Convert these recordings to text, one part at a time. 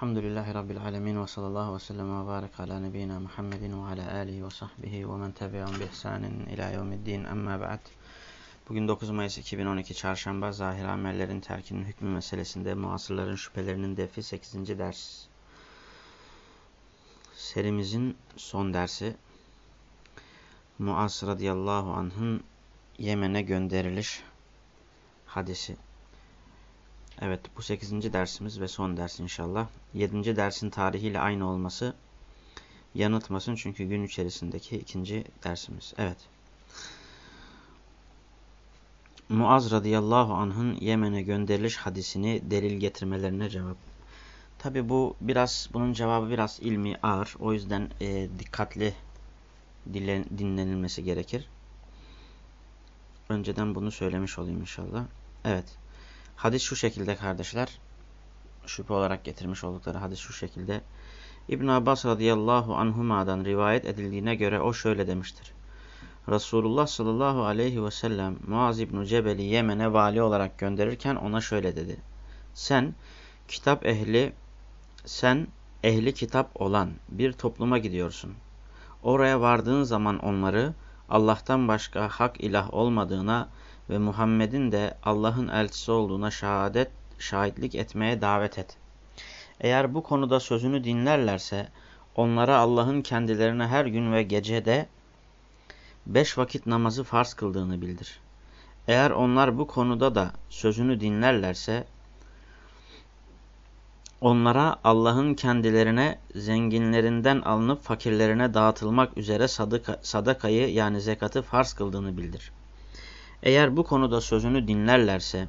Elhamdülillahi Rabbil alemin ve sallallahu ve sellem ve barik ala nebiyyina Muhammedin ve ala alihi ve sahbihi ve men tebi'un bi ihsanin ila yevmiddin amma ba'd. Bugün 9 Mayıs 2012 Çarşamba zahir amellerin terkinin hükmü meselesinde muasırların şüphelerinin defi 8. ders. Serimizin son dersi. Muas radıyallahu anh'ın Yemen'e gönderiliş hadisi. Evet bu 8. dersimiz ve son ders inşallah. 7. dersin tarihiyle aynı olması yanıltmasın çünkü gün içerisindeki ikinci dersimiz. Evet. Muaz radıyallahu anh'ın Yemen'e gönderiliş hadisini delil getirmelerine cevap. Tabi bu biraz bunun cevabı biraz ilmi ağır. O yüzden e, dikkatli dinlenilmesi gerekir. Önceden bunu söylemiş olayım inşallah. Evet. Hadis şu şekilde kardeşler. Şüphe olarak getirmiş oldukları hadis şu şekilde. İbn Abbas radıyallahu anhuma'dan rivayet edildiğine göre o şöyle demiştir. Resulullah sallallahu aleyhi ve sellem Muaz İbn Cebel'i Yemen'e vali olarak gönderirken ona şöyle dedi. Sen kitap ehli, sen ehli kitap olan bir topluma gidiyorsun. Oraya vardığın zaman onları Allah'tan başka hak ilah olmadığına ve Muhammed'in de Allah'ın elçisi olduğuna şehadet, şahitlik etmeye davet et. Eğer bu konuda sözünü dinlerlerse onlara Allah'ın kendilerine her gün ve gecede beş vakit namazı farz kıldığını bildir. Eğer onlar bu konuda da sözünü dinlerlerse onlara Allah'ın kendilerine zenginlerinden alınıp fakirlerine dağıtılmak üzere sadaka, sadakayı yani zekatı farz kıldığını bildir. Eğer bu konuda sözünü dinlerlerse,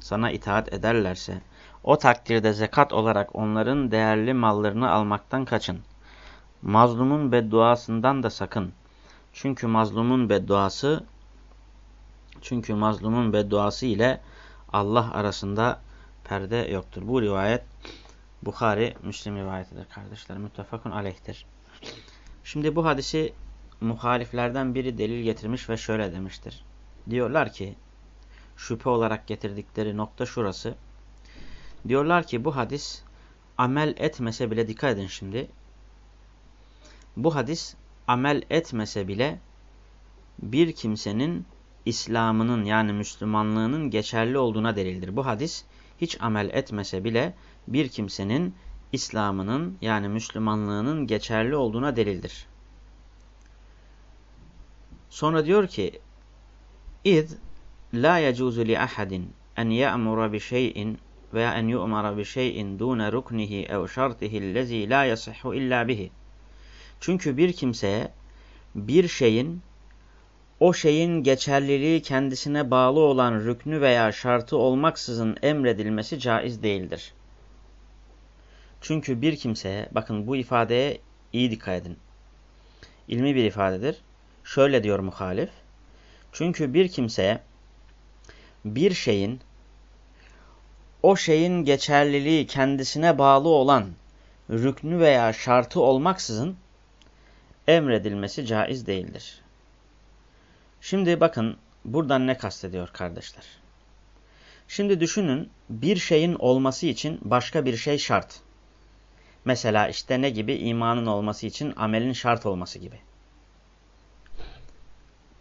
sana itaat ederlerse, o takdirde zekat olarak onların değerli mallarını almaktan kaçın. Mazlumun bedduasından da sakın. Çünkü mazlumun bedduası çünkü mazlumun bedduası ile Allah arasında perde yoktur. Bu rivayet Bukhari, Müslim rivayetidir kardeşler. Müttefakun aleyhtir. Şimdi bu hadisi muhaliflerden biri delil getirmiş ve şöyle demiştir. Diyorlar ki şüphe olarak getirdikleri nokta şurası. Diyorlar ki bu hadis amel etmese bile dikkat edin şimdi. Bu hadis amel etmese bile bir kimsenin İslam'ının yani Müslümanlığının geçerli olduğuna delildir. Bu hadis hiç amel etmese bile bir kimsenin İslam'ının yani Müslümanlığının geçerli olduğuna delildir. Sonra diyor ki İz la yecuzu li ahadin en ya'mura bi şey'in veya en yu'mara bi şey'in dune ruknihi ev şartihi lezi la yasihhu illa bihi. Çünkü bir kimseye bir şeyin o şeyin geçerliliği kendisine bağlı olan rüknü veya şartı olmaksızın emredilmesi caiz değildir. Çünkü bir kimseye, bakın bu ifadeye iyi dikkat edin. İlmi bir ifadedir. Şöyle diyor muhalif. Çünkü bir kimseye bir şeyin o şeyin geçerliliği kendisine bağlı olan rüknü veya şartı olmaksızın emredilmesi caiz değildir. Şimdi bakın buradan ne kastediyor kardeşler? Şimdi düşünün bir şeyin olması için başka bir şey şart. Mesela işte ne gibi? imanın olması için amelin şart olması gibi.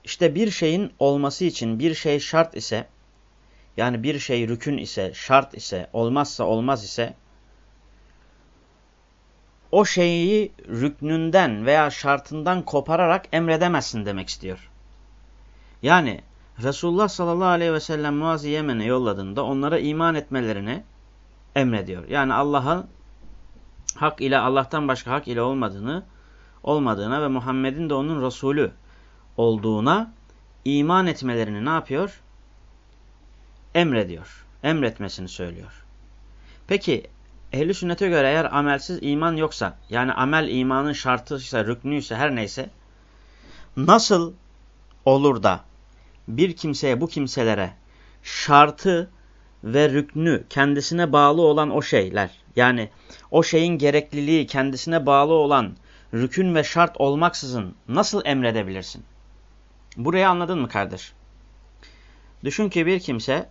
İşte bir şeyin olması için bir şey şart ise, yani bir şey rükün ise, şart ise, olmazsa olmaz ise, o şeyi rüknünden veya şartından kopararak emredemezsin demek istiyor. Yani Resulullah sallallahu aleyhi ve sellem Muaz'ı Yemen'e yolladığında onlara iman etmelerini emrediyor. Yani Allah'ın hak ile Allah'tan başka hak ile olmadığını olmadığına ve Muhammed'in de onun Resulü olduğuna iman etmelerini ne yapıyor? Emrediyor. Emretmesini söylüyor. Peki ehli sünnete göre eğer amelsiz iman yoksa yani amel imanın şartıysa, rüknüyse her neyse nasıl olur da bir kimseye bu kimselere şartı ve rüknü kendisine bağlı olan o şeyler yani o şeyin gerekliliği kendisine bağlı olan rükün ve şart olmaksızın nasıl emredebilirsin? Burayı anladın mı kardeş? Düşün ki bir kimse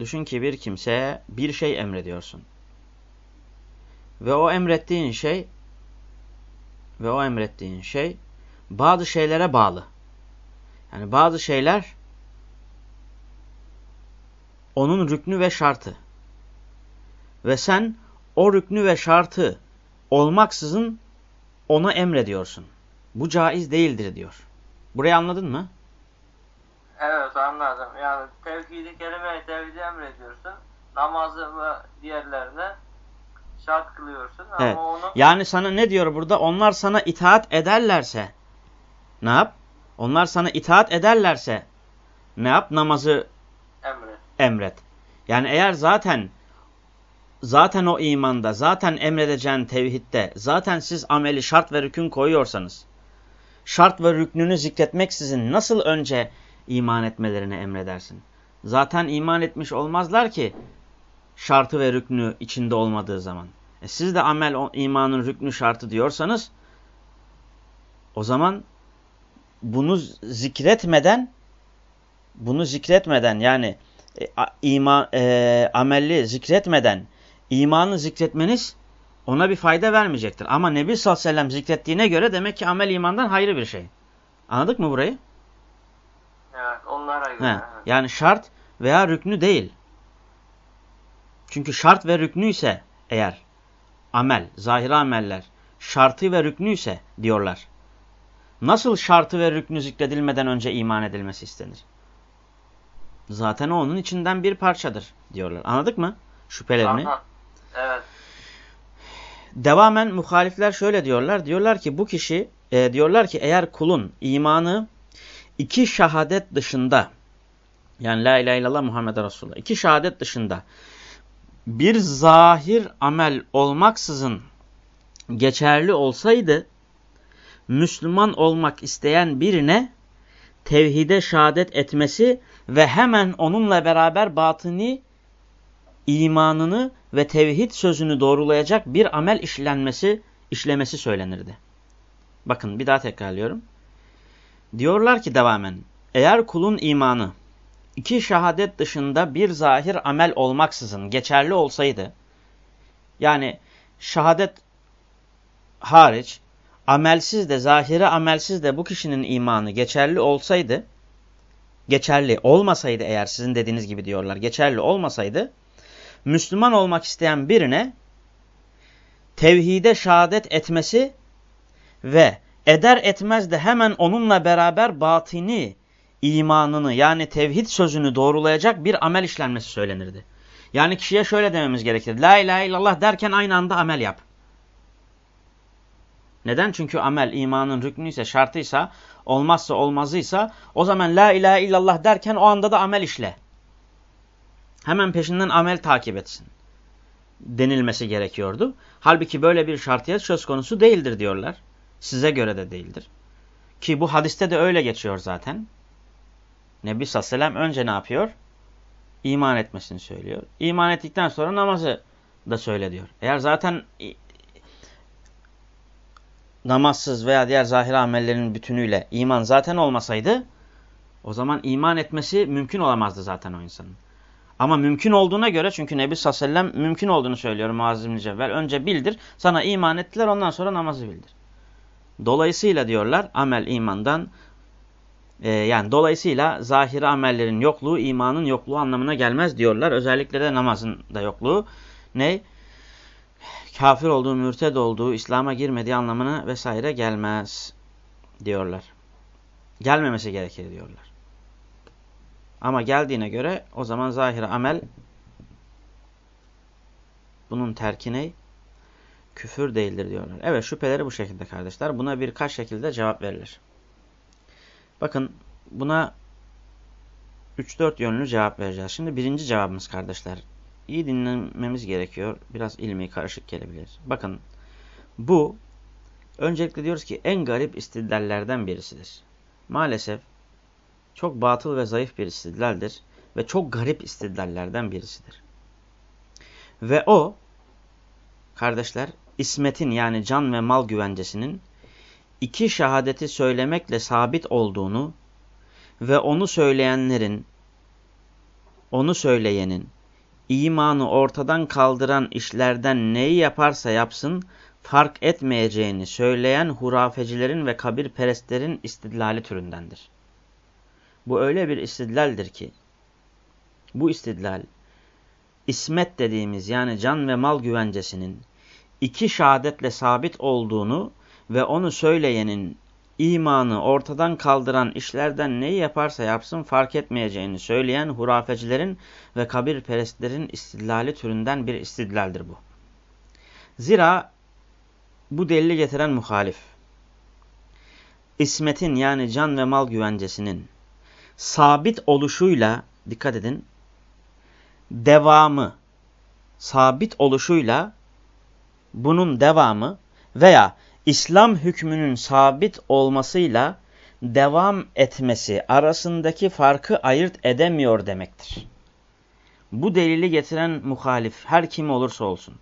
düşün ki bir kimseye bir şey emrediyorsun. ve o emrettiğin şey ve o emrettiğin şey bazı şeylere bağlı. Yani bazı şeyler onun rüknü ve şartı. Ve sen o rüknü ve şartı olmaksızın ona emrediyorsun. Bu caiz değildir diyor. Burayı anladın mı? Evet anladım. Yani tevhidi kelime tevhidi emrediyorsun. Namazı ve diğerlerine şart kılıyorsun. Ama Evet. onu Yani sana ne diyor burada? Onlar sana itaat ederlerse ne yap? Onlar sana itaat ederlerse ne yap? Namazı emret. emret. Yani eğer zaten zaten o imanda, zaten emredeceğin tevhidde, zaten siz ameli şart ve rükün koyuyorsanız, şart ve rüknünü zikretmeksizin nasıl önce iman etmelerini emredersin? Zaten iman etmiş olmazlar ki şartı ve rüknü içinde olmadığı zaman. E siz de amel imanın rüknü şartı diyorsanız o zaman bunu zikretmeden bunu zikretmeden yani e, ima, e, amelli zikretmeden imanı zikretmeniz ona bir fayda vermeyecektir. Ama Nebi sallallahu aleyhi ve sellem zikrettiğine göre demek ki amel imandan hayrı bir şey. Anladık mı burayı? Evet onlara göre. He, yani şart veya rüknü değil. Çünkü şart ve rüknü ise eğer amel, zahiri ameller şartı ve rüknü ise diyorlar. Nasıl şartı ve rüknü zikredilmeden önce iman edilmesi istenir? Zaten o onun içinden bir parçadır diyorlar. Anladık mı? Şüphelerini. Anladım. Evet. Devamen muhalifler şöyle diyorlar. Diyorlar ki bu kişi e, diyorlar ki eğer kulun imanı iki şehadet dışında yani la ilahe illallah Muhammed Resulullah iki şehadet dışında bir zahir amel olmaksızın geçerli olsaydı Müslüman olmak isteyen birine tevhide şehadet etmesi ve hemen onunla beraber batını imanını ve tevhid sözünü doğrulayacak bir amel işlenmesi, işlemesi söylenirdi. Bakın bir daha tekrarlıyorum. Diyorlar ki devamen, eğer kulun imanı iki şehadet dışında bir zahir amel olmaksızın geçerli olsaydı, yani şehadet hariç, amelsiz de, zahiri amelsiz de bu kişinin imanı geçerli olsaydı, geçerli olmasaydı eğer sizin dediğiniz gibi diyorlar, geçerli olmasaydı, Müslüman olmak isteyen birine tevhide şehadet etmesi ve eder etmez de hemen onunla beraber batini imanını yani tevhid sözünü doğrulayacak bir amel işlenmesi söylenirdi. Yani kişiye şöyle dememiz gerekir. La ilahe illallah derken aynı anda amel yap. Neden? Çünkü amel imanın rüknüyse, şartıysa, olmazsa olmazıysa o zaman la ilahe illallah derken o anda da amel işle hemen peşinden amel takip etsin denilmesi gerekiyordu. Halbuki böyle bir şartiyet söz konusu değildir diyorlar. Size göre de değildir. Ki bu hadiste de öyle geçiyor zaten. Nebi sallallahu önce ne yapıyor? İman etmesini söylüyor. İman ettikten sonra namazı da söyle diyor. Eğer zaten namazsız veya diğer zahir amellerin bütünüyle iman zaten olmasaydı o zaman iman etmesi mümkün olamazdı zaten o insanın. Ama mümkün olduğuna göre çünkü Nebi sallallahu mümkün olduğunu söylüyor Muazzim bin Cevvel. Önce bildir sana iman ettiler ondan sonra namazı bildir. Dolayısıyla diyorlar amel imandan e, yani dolayısıyla zahiri amellerin yokluğu imanın yokluğu anlamına gelmez diyorlar. Özellikle de namazın da yokluğu ne? Kafir olduğu, mürted olduğu, İslam'a girmediği anlamına vesaire gelmez diyorlar. Gelmemesi gerekir diyorlar. Ama geldiğine göre o zaman zahir amel bunun terkine küfür değildir diyorlar. Evet şüpheleri bu şekilde kardeşler. Buna birkaç şekilde cevap verilir. Bakın buna 3-4 yönlü cevap vereceğiz. Şimdi birinci cevabımız kardeşler. İyi dinlememiz gerekiyor. Biraz ilmi karışık gelebilir. Bakın bu öncelikle diyoruz ki en garip istidlallerden birisidir. Maalesef çok batıl ve zayıf bir istidlaldir ve çok garip istidlallerden birisidir. Ve o kardeşler ismetin yani can ve mal güvencesinin iki şehadeti söylemekle sabit olduğunu ve onu söyleyenlerin onu söyleyenin imanı ortadan kaldıran işlerden neyi yaparsa yapsın fark etmeyeceğini söyleyen hurafecilerin ve kabirperestlerin istidlali türündendir. Bu öyle bir istidlaldir ki bu istidlal ismet dediğimiz yani can ve mal güvencesinin iki şehadetle sabit olduğunu ve onu söyleyenin imanı ortadan kaldıran işlerden neyi yaparsa yapsın fark etmeyeceğini söyleyen hurafecilerin ve kabirperestlerin istidlali türünden bir istidlaldir bu. Zira bu delili getiren muhalif, ismetin yani can ve mal güvencesinin sabit oluşuyla, dikkat edin, devamı, sabit oluşuyla bunun devamı veya İslam hükmünün sabit olmasıyla devam etmesi arasındaki farkı ayırt edemiyor demektir. Bu delili getiren muhalif her kim olursa olsun.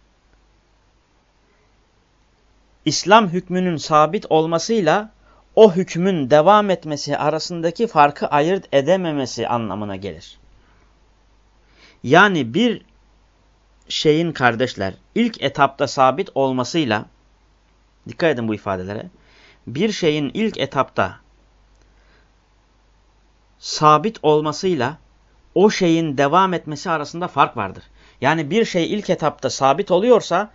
İslam hükmünün sabit olmasıyla o hükmün devam etmesi arasındaki farkı ayırt edememesi anlamına gelir. Yani bir şeyin kardeşler ilk etapta sabit olmasıyla dikkat edin bu ifadelere. Bir şeyin ilk etapta sabit olmasıyla o şeyin devam etmesi arasında fark vardır. Yani bir şey ilk etapta sabit oluyorsa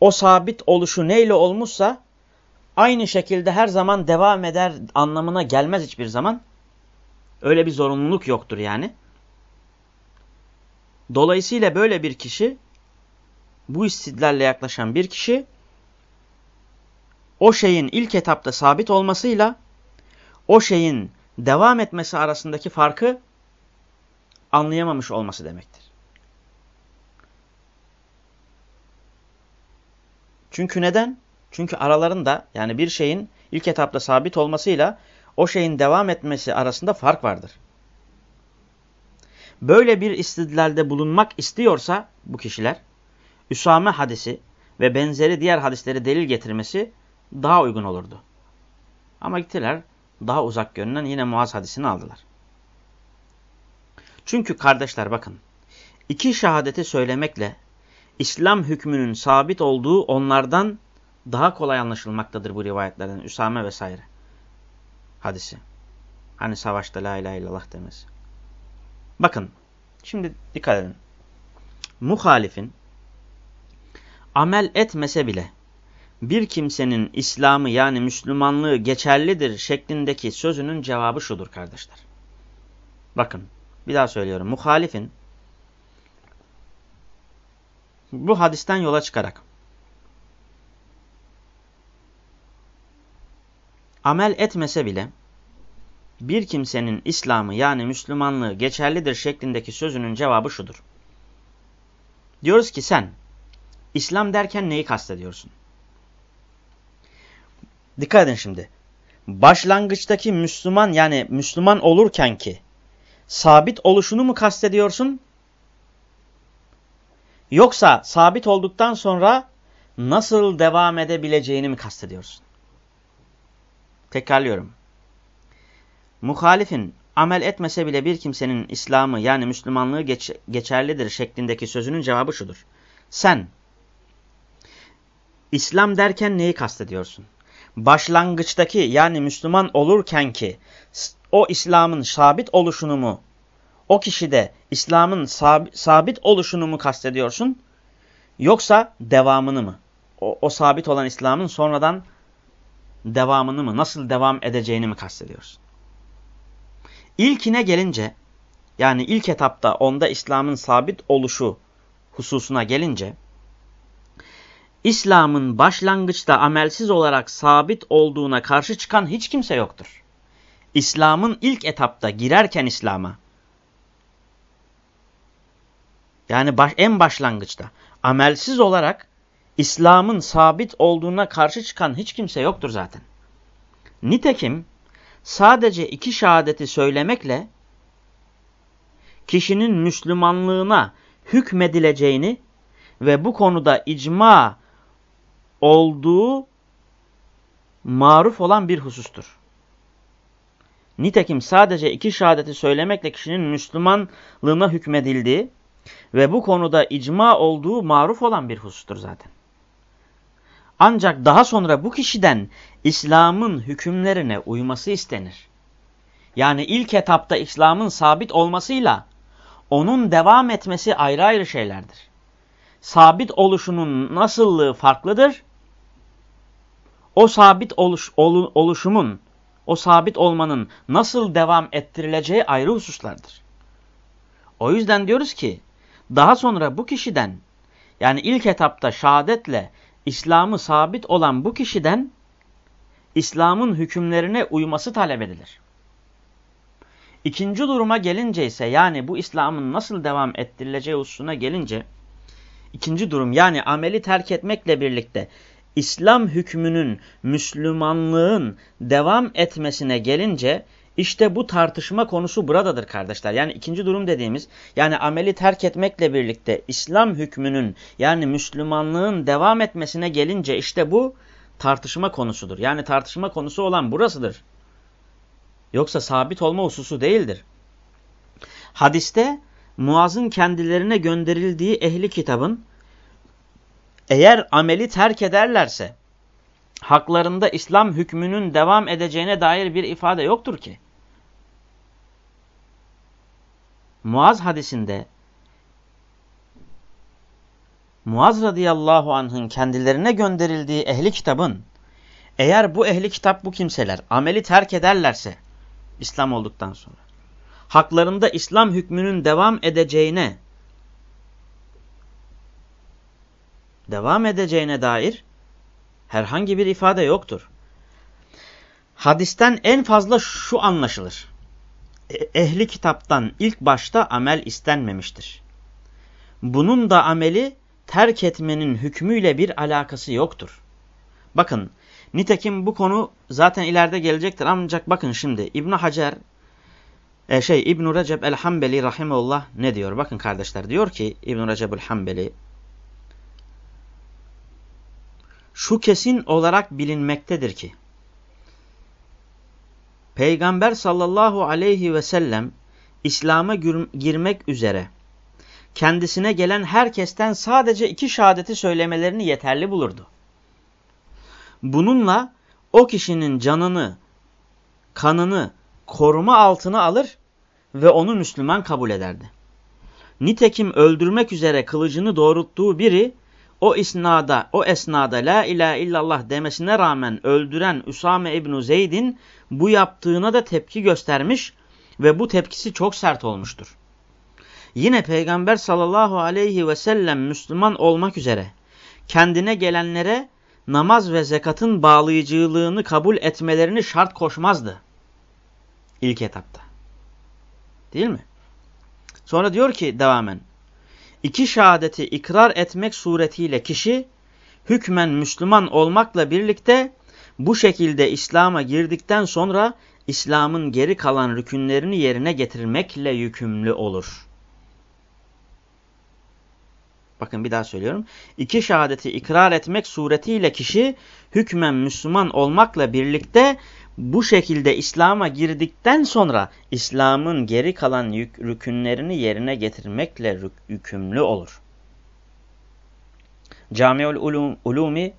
o sabit oluşu neyle olmuşsa aynı şekilde her zaman devam eder anlamına gelmez hiçbir zaman. Öyle bir zorunluluk yoktur yani. Dolayısıyla böyle bir kişi, bu istidlalle yaklaşan bir kişi, o şeyin ilk etapta sabit olmasıyla, o şeyin devam etmesi arasındaki farkı anlayamamış olması demektir. Çünkü neden? Çünkü aralarında yani bir şeyin ilk etapta sabit olmasıyla o şeyin devam etmesi arasında fark vardır böyle bir istidlalde bulunmak istiyorsa bu kişiler Üsame hadisi ve benzeri diğer hadisleri delil getirmesi daha uygun olurdu. Ama gittiler daha uzak görünen yine Muaz hadisini aldılar. Çünkü kardeşler bakın iki şehadeti söylemekle İslam hükmünün sabit olduğu onlardan daha kolay anlaşılmaktadır bu rivayetlerden. Üsame vesaire hadisi. Hani savaşta la ilahe illallah demesi. Bakın şimdi dikkat edin. Muhalifin amel etmese bile bir kimsenin İslam'ı yani Müslümanlığı geçerlidir şeklindeki sözünün cevabı şudur kardeşler. Bakın bir daha söylüyorum. Muhalifin bu hadisten yola çıkarak amel etmese bile bir kimsenin İslam'ı yani Müslümanlığı geçerlidir şeklindeki sözünün cevabı şudur. Diyoruz ki sen İslam derken neyi kastediyorsun? Dikkat edin şimdi. Başlangıçtaki Müslüman yani Müslüman olurken ki sabit oluşunu mu kastediyorsun? Yoksa sabit olduktan sonra nasıl devam edebileceğini mi kastediyorsun? Tekrarlıyorum muhalifin amel etmese bile bir kimsenin İslam'ı yani Müslümanlığı geç, geçerlidir şeklindeki sözünün cevabı şudur. Sen İslam derken neyi kastediyorsun? Başlangıçtaki yani Müslüman olurken ki o İslam'ın sabit oluşunu mu, o kişide İslam'ın sab sabit oluşunu mu kastediyorsun? Yoksa devamını mı? O, o sabit olan İslam'ın sonradan devamını mı, nasıl devam edeceğini mi kastediyorsun? İlkine gelince yani ilk etapta onda İslam'ın sabit oluşu hususuna gelince İslam'ın başlangıçta amelsiz olarak sabit olduğuna karşı çıkan hiç kimse yoktur. İslam'ın ilk etapta girerken İslam'a yani baş, en başlangıçta amelsiz olarak İslam'ın sabit olduğuna karşı çıkan hiç kimse yoktur zaten. Nitekim sadece iki şehadeti söylemekle kişinin Müslümanlığına hükmedileceğini ve bu konuda icma olduğu maruf olan bir husustur. Nitekim sadece iki şehadeti söylemekle kişinin Müslümanlığına hükmedildiği Ve bu konuda icma olduğu maruf olan bir husustur zaten. Ancak daha sonra bu kişiden İslam'ın hükümlerine uyması istenir. Yani ilk etapta İslam'ın sabit olmasıyla onun devam etmesi ayrı ayrı şeylerdir. Sabit oluşunun nasıllığı farklıdır. O sabit oluş, ol, oluşumun, o sabit olmanın nasıl devam ettirileceği ayrı hususlardır. O yüzden diyoruz ki daha sonra bu kişiden yani ilk etapta şehadetle İslam'ı sabit olan bu kişiden İslam'ın hükümlerine uyması talep edilir. İkinci duruma gelince ise yani bu İslam'ın nasıl devam ettirileceği hususuna gelince ikinci durum yani ameli terk etmekle birlikte İslam hükmünün Müslümanlığın devam etmesine gelince işte bu tartışma konusu buradadır kardeşler. Yani ikinci durum dediğimiz yani ameli terk etmekle birlikte İslam hükmünün yani Müslümanlığın devam etmesine gelince işte bu tartışma konusudur. Yani tartışma konusu olan burasıdır. Yoksa sabit olma hususu değildir. Hadiste Muaz'ın kendilerine gönderildiği ehli kitabın eğer ameli terk ederlerse haklarında İslam hükmünün devam edeceğine dair bir ifade yoktur ki. Muaz hadisinde Muaz radıyallahu anh'ın kendilerine gönderildiği ehli kitabın eğer bu ehli kitap bu kimseler ameli terk ederlerse İslam olduktan sonra haklarında İslam hükmünün devam edeceğine devam edeceğine dair herhangi bir ifade yoktur. Hadisten en fazla şu anlaşılır. E, ehli kitaptan ilk başta amel istenmemiştir. Bunun da ameli terk etmenin hükmüyle bir alakası yoktur. Bakın nitekim bu konu zaten ileride gelecektir ancak bakın şimdi İbn Hacer e, şey İbn Recep el-Hambeli rahimeullah ne diyor? Bakın kardeşler diyor ki İbn Recep el-Hambeli şu kesin olarak bilinmektedir ki Peygamber sallallahu aleyhi ve sellem İslam'a girmek üzere kendisine gelen herkesten sadece iki şehadeti söylemelerini yeterli bulurdu. Bununla o kişinin canını, kanını koruma altına alır ve onu Müslüman kabul ederdi. Nitekim öldürmek üzere kılıcını doğrulttuğu biri o isnada, o esnada la ilahe illallah demesine rağmen öldüren Üsame İbn Zeyd'in bu yaptığına da tepki göstermiş ve bu tepkisi çok sert olmuştur. Yine Peygamber sallallahu aleyhi ve sellem Müslüman olmak üzere kendine gelenlere namaz ve zekatın bağlayıcılığını kabul etmelerini şart koşmazdı. İlk etapta. Değil mi? Sonra diyor ki devamen iki şehadeti ikrar etmek suretiyle kişi hükmen Müslüman olmakla birlikte bu şekilde İslam'a girdikten sonra İslam'ın geri kalan rükünlerini yerine getirmekle yükümlü olur. Bakın bir daha söylüyorum. İki şehadeti ikrar etmek suretiyle kişi hükmen Müslüman olmakla birlikte bu şekilde İslam'a girdikten sonra İslam'ın geri kalan yük, rükünlerini yerine getirmekle yükümlü olur. Camiul ulum, Ulumi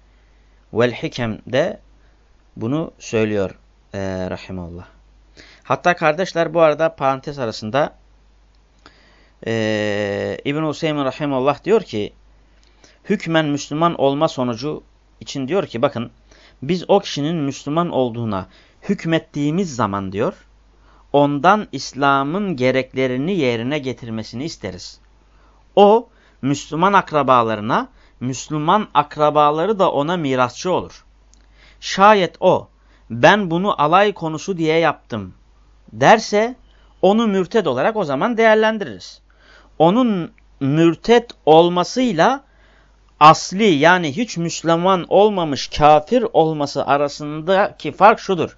vel Hikem'de bunu söylüyor e, Rahimallah. Hatta kardeşler bu arada parantez arasında e, İbn-i Hüseyin Rahimallah diyor ki hükmen Müslüman olma sonucu için diyor ki bakın biz o kişinin Müslüman olduğuna hükmettiğimiz zaman diyor, ondan İslam'ın gereklerini yerine getirmesini isteriz. O, Müslüman akrabalarına, Müslüman akrabaları da ona mirasçı olur. Şayet o, ben bunu alay konusu diye yaptım derse, onu mürted olarak o zaman değerlendiririz. Onun mürted olmasıyla asli yani hiç Müslüman olmamış kafir olması arasındaki fark şudur.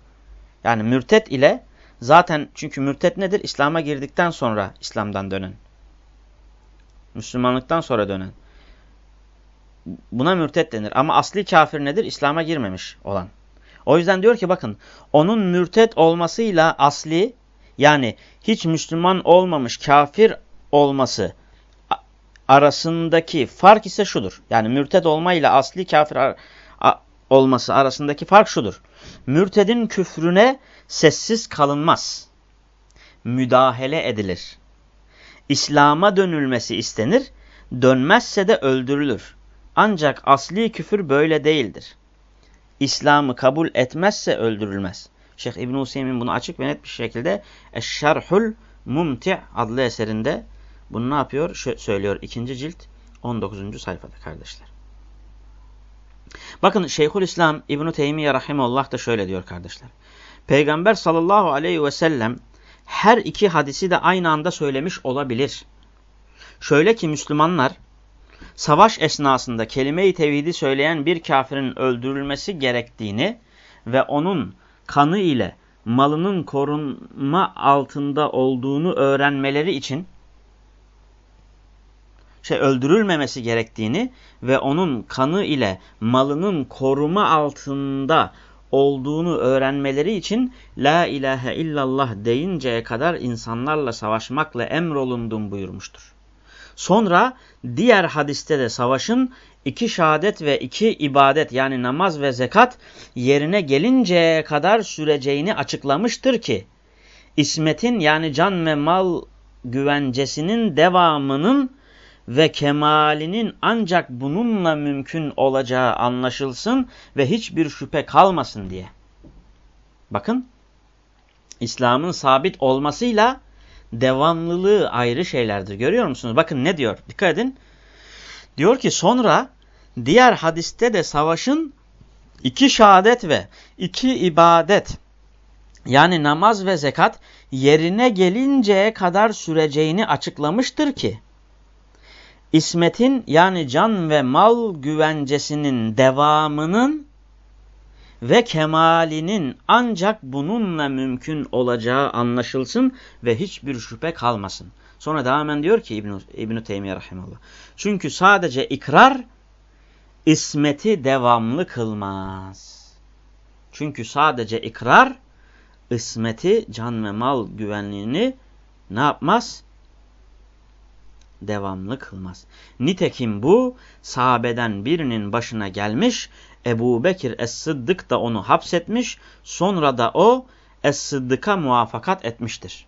Yani mürtet ile zaten çünkü mürtet nedir? İslam'a girdikten sonra İslam'dan dönen. Müslümanlıktan sonra dönen. Buna mürtet denir. Ama asli kafir nedir? İslam'a girmemiş olan. O yüzden diyor ki bakın onun mürtet olmasıyla asli yani hiç Müslüman olmamış kafir olması arasındaki fark ise şudur. Yani mürted olma ile asli kafir olması arasındaki fark şudur. Mürtedin küfrüne sessiz kalınmaz. Müdahale edilir. İslam'a dönülmesi istenir. Dönmezse de öldürülür. Ancak asli küfür böyle değildir. İslam'ı kabul etmezse öldürülmez. Şeyh İbn Hüseyin bunu açık ve net bir şekilde Eşşerhul Mumti' adlı eserinde bunu ne yapıyor? Şö söylüyor ikinci cilt 19. sayfada kardeşler. Bakın Şeyhülislam İbn-i Teymiye Rahimullah da şöyle diyor kardeşler. Peygamber sallallahu aleyhi ve sellem her iki hadisi de aynı anda söylemiş olabilir. Şöyle ki Müslümanlar savaş esnasında kelime-i tevhidi söyleyen bir kafirin öldürülmesi gerektiğini ve onun kanı ile malının korunma altında olduğunu öğrenmeleri için şey öldürülmemesi gerektiğini ve onun kanı ile malının koruma altında olduğunu öğrenmeleri için La ilahe illallah deyinceye kadar insanlarla savaşmakla emrolundum buyurmuştur. Sonra diğer hadiste de savaşın iki şehadet ve iki ibadet yani namaz ve zekat yerine gelinceye kadar süreceğini açıklamıştır ki İsmet'in yani can ve mal güvencesinin devamının ve kemalinin ancak bununla mümkün olacağı anlaşılsın ve hiçbir şüphe kalmasın diye. Bakın İslam'ın sabit olmasıyla devamlılığı ayrı şeylerdir. Görüyor musunuz? Bakın ne diyor? Dikkat edin. Diyor ki sonra diğer hadiste de savaşın iki şehadet ve iki ibadet yani namaz ve zekat yerine gelinceye kadar süreceğini açıklamıştır ki İsmet'in yani can ve mal güvencesinin devamının ve kemalinin ancak bununla mümkün olacağı anlaşılsın ve hiçbir şüphe kalmasın. Sonra devamen diyor ki İbn-i İbn Teymiye Rahimallah. Çünkü sadece ikrar ismeti devamlı kılmaz. Çünkü sadece ikrar ismeti can ve mal güvenliğini ne yapmaz? Devamlı kılmaz. Nitekim bu sahabeden birinin başına gelmiş, Ebu Bekir Es-Sıddık da onu hapsetmiş, sonra da o Es-Sıddık'a muvafakat etmiştir.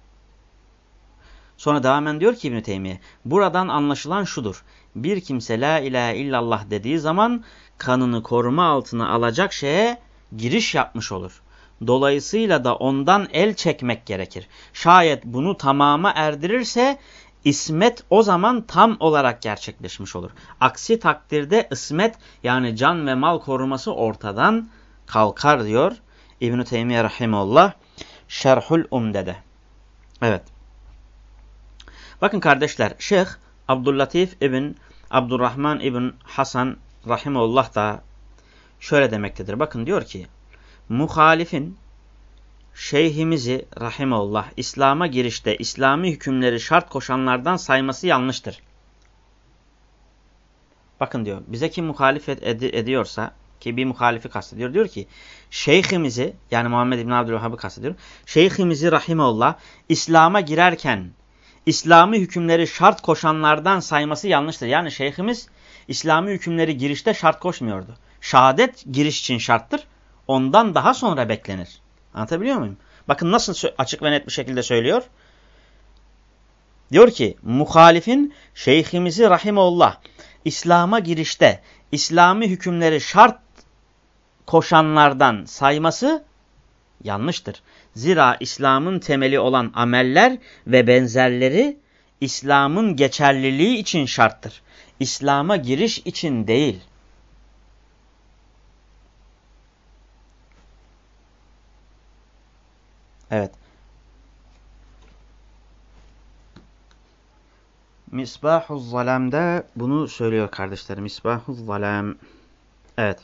Sonra devamen diyor ki İbn-i Teymiye, buradan anlaşılan şudur. Bir kimse la ilahe illallah dediği zaman kanını koruma altına alacak şeye giriş yapmış olur. Dolayısıyla da ondan el çekmek gerekir. Şayet bunu tamama erdirirse İsmet o zaman tam olarak gerçekleşmiş olur. Aksi takdirde ismet yani can ve mal koruması ortadan kalkar diyor İbn-i Teymiye Rahimullah Şerhul Umde'de. Evet. Bakın kardeşler Şeyh Abdüllatif İbn Abdurrahman İbn Hasan Rahimullah da şöyle demektedir. Bakın diyor ki muhalifin şeyhimizi rahimeullah İslam'a girişte İslami hükümleri şart koşanlardan sayması yanlıştır. Bakın diyor bize kim muhalefet ed ediyorsa ki bir muhalifi kastediyor diyor ki şeyhimizi yani Muhammed İbn Abdülvahhab'ı kastediyor. Şeyhimizi rahimeullah İslam'a girerken İslami hükümleri şart koşanlardan sayması yanlıştır. Yani şeyhimiz İslami hükümleri girişte şart koşmuyordu. Şehadet giriş için şarttır. Ondan daha sonra beklenir. Anlatabiliyor muyum? Bakın nasıl açık ve net bir şekilde söylüyor. Diyor ki muhalifin şeyhimizi rahimeullah İslam'a girişte İslami hükümleri şart koşanlardan sayması yanlıştır. Zira İslam'ın temeli olan ameller ve benzerleri İslam'ın geçerliliği için şarttır. İslam'a giriş için değil. Evet. Misbahuz Zalam'da bunu söylüyor kardeşler. Misbahuz Zalam. Evet.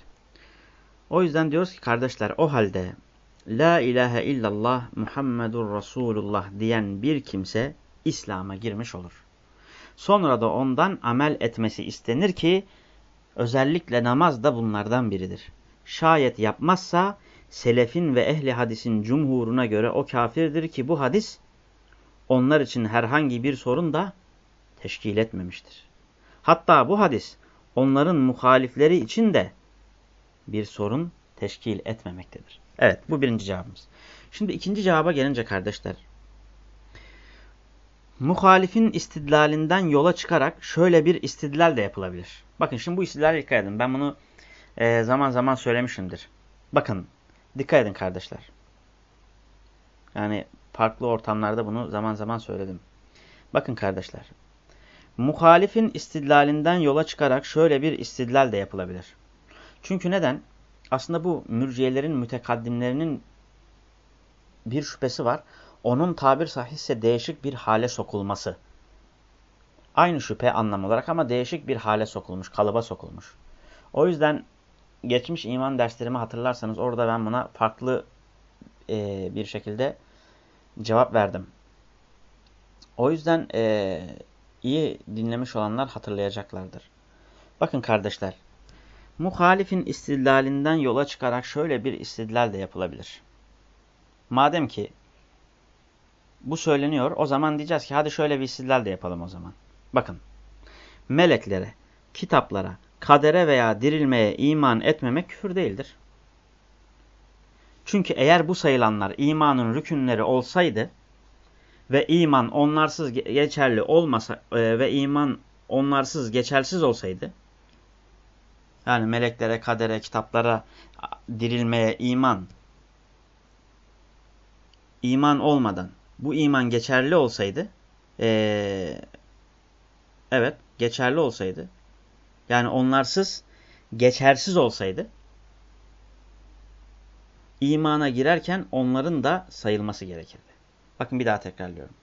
O yüzden diyoruz ki kardeşler o halde La ilahe illallah Muhammedur Resulullah diyen bir kimse İslam'a girmiş olur. Sonra da ondan amel etmesi istenir ki özellikle namaz da bunlardan biridir. Şayet yapmazsa selefin ve ehli hadisin cumhuruna göre o kafirdir ki bu hadis onlar için herhangi bir sorun da teşkil etmemiştir. Hatta bu hadis onların muhalifleri için de bir sorun teşkil etmemektedir. Evet bu birinci cevabımız. Şimdi ikinci cevaba gelince kardeşler. Muhalifin istidlalinden yola çıkarak şöyle bir istidlal de yapılabilir. Bakın şimdi bu istidlale dikkat edin. Ben bunu e, zaman zaman söylemişimdir. Bakın dikkat edin kardeşler. Yani farklı ortamlarda bunu zaman zaman söyledim. Bakın kardeşler. Muhalifin istidlalinden yola çıkarak şöyle bir istidlal de yapılabilir. Çünkü neden? Aslında bu mürciyelerin, mütekaddimlerinin bir şüphesi var. Onun tabir sahihse değişik bir hale sokulması. Aynı şüphe anlam olarak ama değişik bir hale sokulmuş, kalıba sokulmuş. O yüzden geçmiş iman derslerimi hatırlarsanız orada ben buna farklı e, bir şekilde cevap verdim. O yüzden e, iyi dinlemiş olanlar hatırlayacaklardır. Bakın kardeşler, muhalifin istidlalinden yola çıkarak şöyle bir istidlal de yapılabilir. Madem ki bu söyleniyor, o zaman diyeceğiz ki hadi şöyle bir istidlal de yapalım o zaman. Bakın, meleklere, kitaplara, kadere veya dirilmeye iman etmemek küfür değildir. Çünkü eğer bu sayılanlar imanın rükünleri olsaydı ve iman onlarsız geçerli olmasa e, ve iman onlarsız geçersiz olsaydı yani meleklere, kadere, kitaplara, dirilmeye iman iman olmadan bu iman geçerli olsaydı ee, evet geçerli olsaydı yani onlarsız geçersiz olsaydı imana girerken onların da sayılması gerekirdi. Bakın bir daha tekrarlıyorum.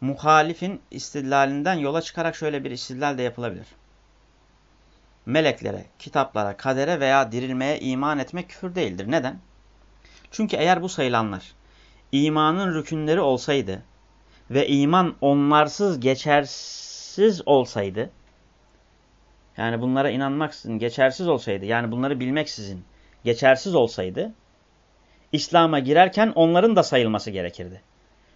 Muhalifin istidlalinden yola çıkarak şöyle bir istidlal de yapılabilir. Meleklere, kitaplara, kadere veya dirilmeye iman etmek küfür değildir. Neden? Çünkü eğer bu sayılanlar imanın rükünleri olsaydı ve iman onlarsız geçersiz olsaydı, yani bunlara inanmaksızın geçersiz olsaydı, yani bunları bilmeksizin geçersiz olsaydı, İslam'a girerken onların da sayılması gerekirdi.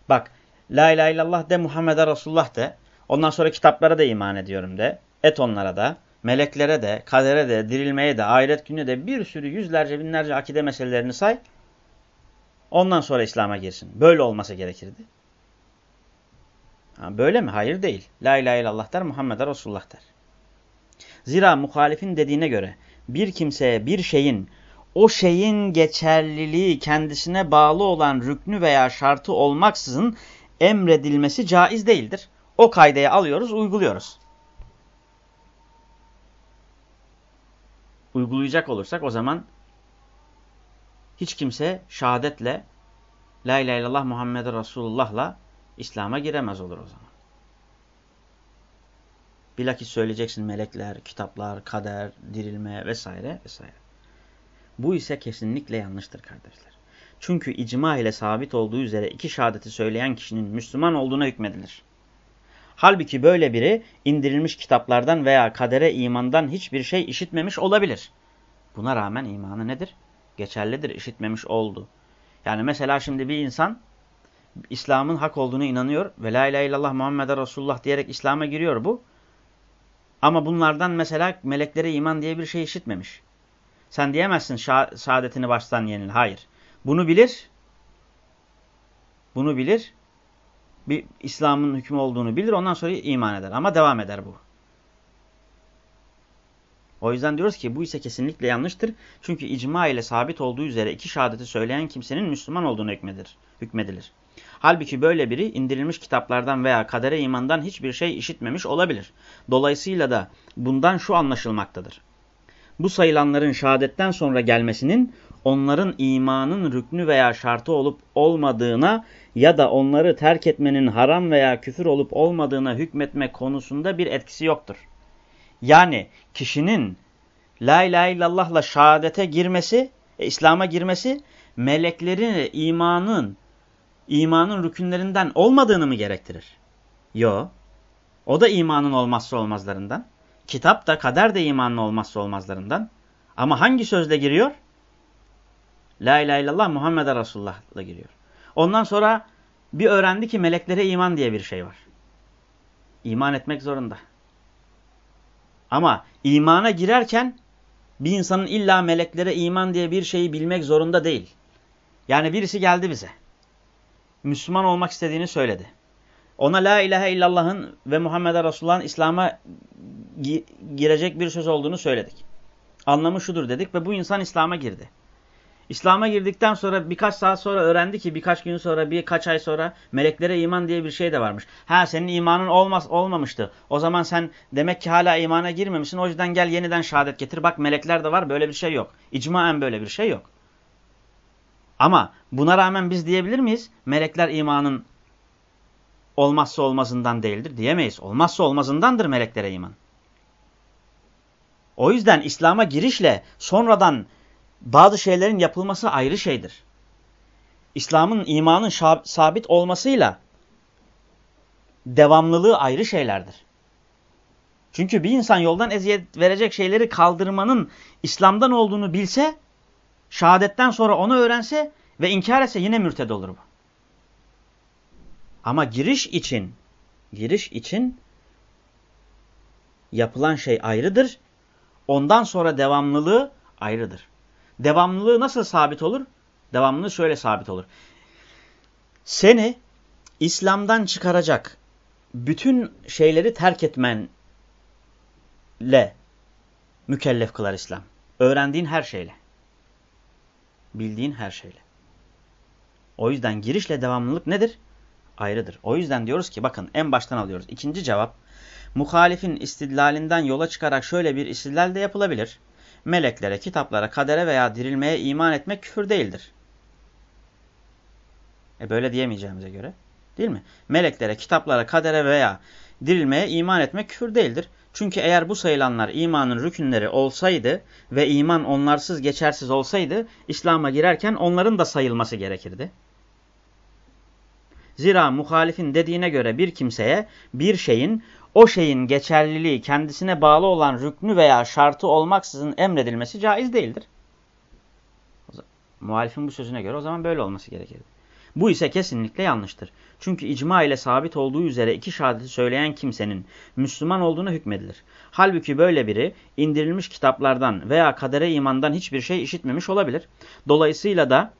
Bak, La ilahe illallah de, Muhammed'e Resulullah de, ondan sonra kitaplara da iman ediyorum de, et onlara da, meleklere de, kadere de, dirilmeye de, ahiret gününe de bir sürü yüzlerce binlerce akide meselelerini say, ondan sonra İslam'a girsin. Böyle olması gerekirdi. Ha, böyle mi? Hayır değil. La ilahe illallah der, Muhammed'e Resulullah der. Zira muhalifin dediğine göre bir kimseye bir şeyin o şeyin geçerliliği kendisine bağlı olan rüknü veya şartı olmaksızın emredilmesi caiz değildir. O kaydayı alıyoruz, uyguluyoruz. Uygulayacak olursak o zaman hiç kimse şehadetle La ilahe illallah Muhammed Resulullah'la İslam'a giremez olur o zaman. Bilakis söyleyeceksin melekler, kitaplar, kader, dirilme vesaire vesaire. Bu ise kesinlikle yanlıştır kardeşler. Çünkü icma ile sabit olduğu üzere iki şehadeti söyleyen kişinin Müslüman olduğuna hükmedilir. Halbuki böyle biri indirilmiş kitaplardan veya kadere imandan hiçbir şey işitmemiş olabilir. Buna rağmen imanı nedir? Geçerlidir, işitmemiş oldu. Yani mesela şimdi bir insan İslam'ın hak olduğunu inanıyor ve la ilahe illallah Muhammeden Resulullah diyerek İslam'a giriyor bu. Ama bunlardan mesela meleklere iman diye bir şey işitmemiş. Sen diyemezsin saadetini baştan yenil. Hayır. Bunu bilir. Bunu bilir. Bir İslam'ın hükmü olduğunu bilir. Ondan sonra iman eder. Ama devam eder bu. O yüzden diyoruz ki bu ise kesinlikle yanlıştır. Çünkü icma ile sabit olduğu üzere iki şehadeti söyleyen kimsenin Müslüman olduğunu hükmedilir. hükmedilir. Halbuki böyle biri indirilmiş kitaplardan veya kadere imandan hiçbir şey işitmemiş olabilir. Dolayısıyla da bundan şu anlaşılmaktadır. Bu sayılanların şehadetten sonra gelmesinin onların imanın rüknü veya şartı olup olmadığına ya da onları terk etmenin haram veya küfür olup olmadığına hükmetme konusunda bir etkisi yoktur. Yani kişinin la ilahe illallah'la şehadete girmesi, e, İslam'a girmesi meleklerin imanın imanın rükünlerinden olmadığını mı gerektirir? Yo. O da imanın olmazsa olmazlarından. Kitap da kader de imanın olmazsa olmazlarından. Ama hangi sözle giriyor? La ilahe illallah Muhammed Resulullah'la giriyor. Ondan sonra bir öğrendi ki meleklere iman diye bir şey var. İman etmek zorunda. Ama imana girerken bir insanın illa meleklere iman diye bir şeyi bilmek zorunda değil. Yani birisi geldi bize. Müslüman olmak istediğini söyledi. Ona la ilahe illallah'ın ve Muhammed Resulullah'ın İslam'a gi girecek bir söz olduğunu söyledik. Anlamı şudur dedik ve bu insan İslam'a girdi. İslam'a girdikten sonra birkaç saat sonra öğrendi ki birkaç gün sonra birkaç ay sonra meleklere iman diye bir şey de varmış. Ha senin imanın olmaz olmamıştı. O zaman sen demek ki hala imana girmemişsin. O yüzden gel yeniden şehadet getir. Bak melekler de var böyle bir şey yok. İcmaen böyle bir şey yok. Ama buna rağmen biz diyebilir miyiz? Melekler imanın olmazsa olmazından değildir diyemeyiz. Olmazsa olmazındandır meleklere iman. O yüzden İslam'a girişle sonradan bazı şeylerin yapılması ayrı şeydir. İslam'ın imanın sabit olmasıyla devamlılığı ayrı şeylerdir. Çünkü bir insan yoldan eziyet verecek şeyleri kaldırmanın İslam'dan olduğunu bilse, şehadetten sonra onu öğrense ve inkar etse yine mürted olur bu. Ama giriş için, giriş için yapılan şey ayrıdır. Ondan sonra devamlılığı ayrıdır. Devamlılığı nasıl sabit olur? Devamlılığı şöyle sabit olur. Seni İslam'dan çıkaracak bütün şeyleri terk etmenle mükellef kılar İslam. Öğrendiğin her şeyle. Bildiğin her şeyle. O yüzden girişle devamlılık nedir? Ayrıdır. O yüzden diyoruz ki bakın en baştan alıyoruz. İkinci cevap muhalifin istidlalinden yola çıkarak şöyle bir istidlal de yapılabilir meleklere, kitaplara, kadere veya dirilmeye iman etmek küfür değildir. E böyle diyemeyeceğimize göre. Değil mi? Meleklere, kitaplara, kadere veya dirilmeye iman etmek küfür değildir. Çünkü eğer bu sayılanlar imanın rükünleri olsaydı ve iman onlarsız geçersiz olsaydı İslam'a girerken onların da sayılması gerekirdi. Zira muhalifin dediğine göre bir kimseye bir şeyin o şeyin geçerliliği kendisine bağlı olan rüknü veya şartı olmaksızın emredilmesi caiz değildir. Muhalifin bu sözüne göre o zaman böyle olması gerekirdi. Bu ise kesinlikle yanlıştır. Çünkü icma ile sabit olduğu üzere iki şehadeti söyleyen kimsenin Müslüman olduğuna hükmedilir. Halbuki böyle biri indirilmiş kitaplardan veya kadere imandan hiçbir şey işitmemiş olabilir. Dolayısıyla da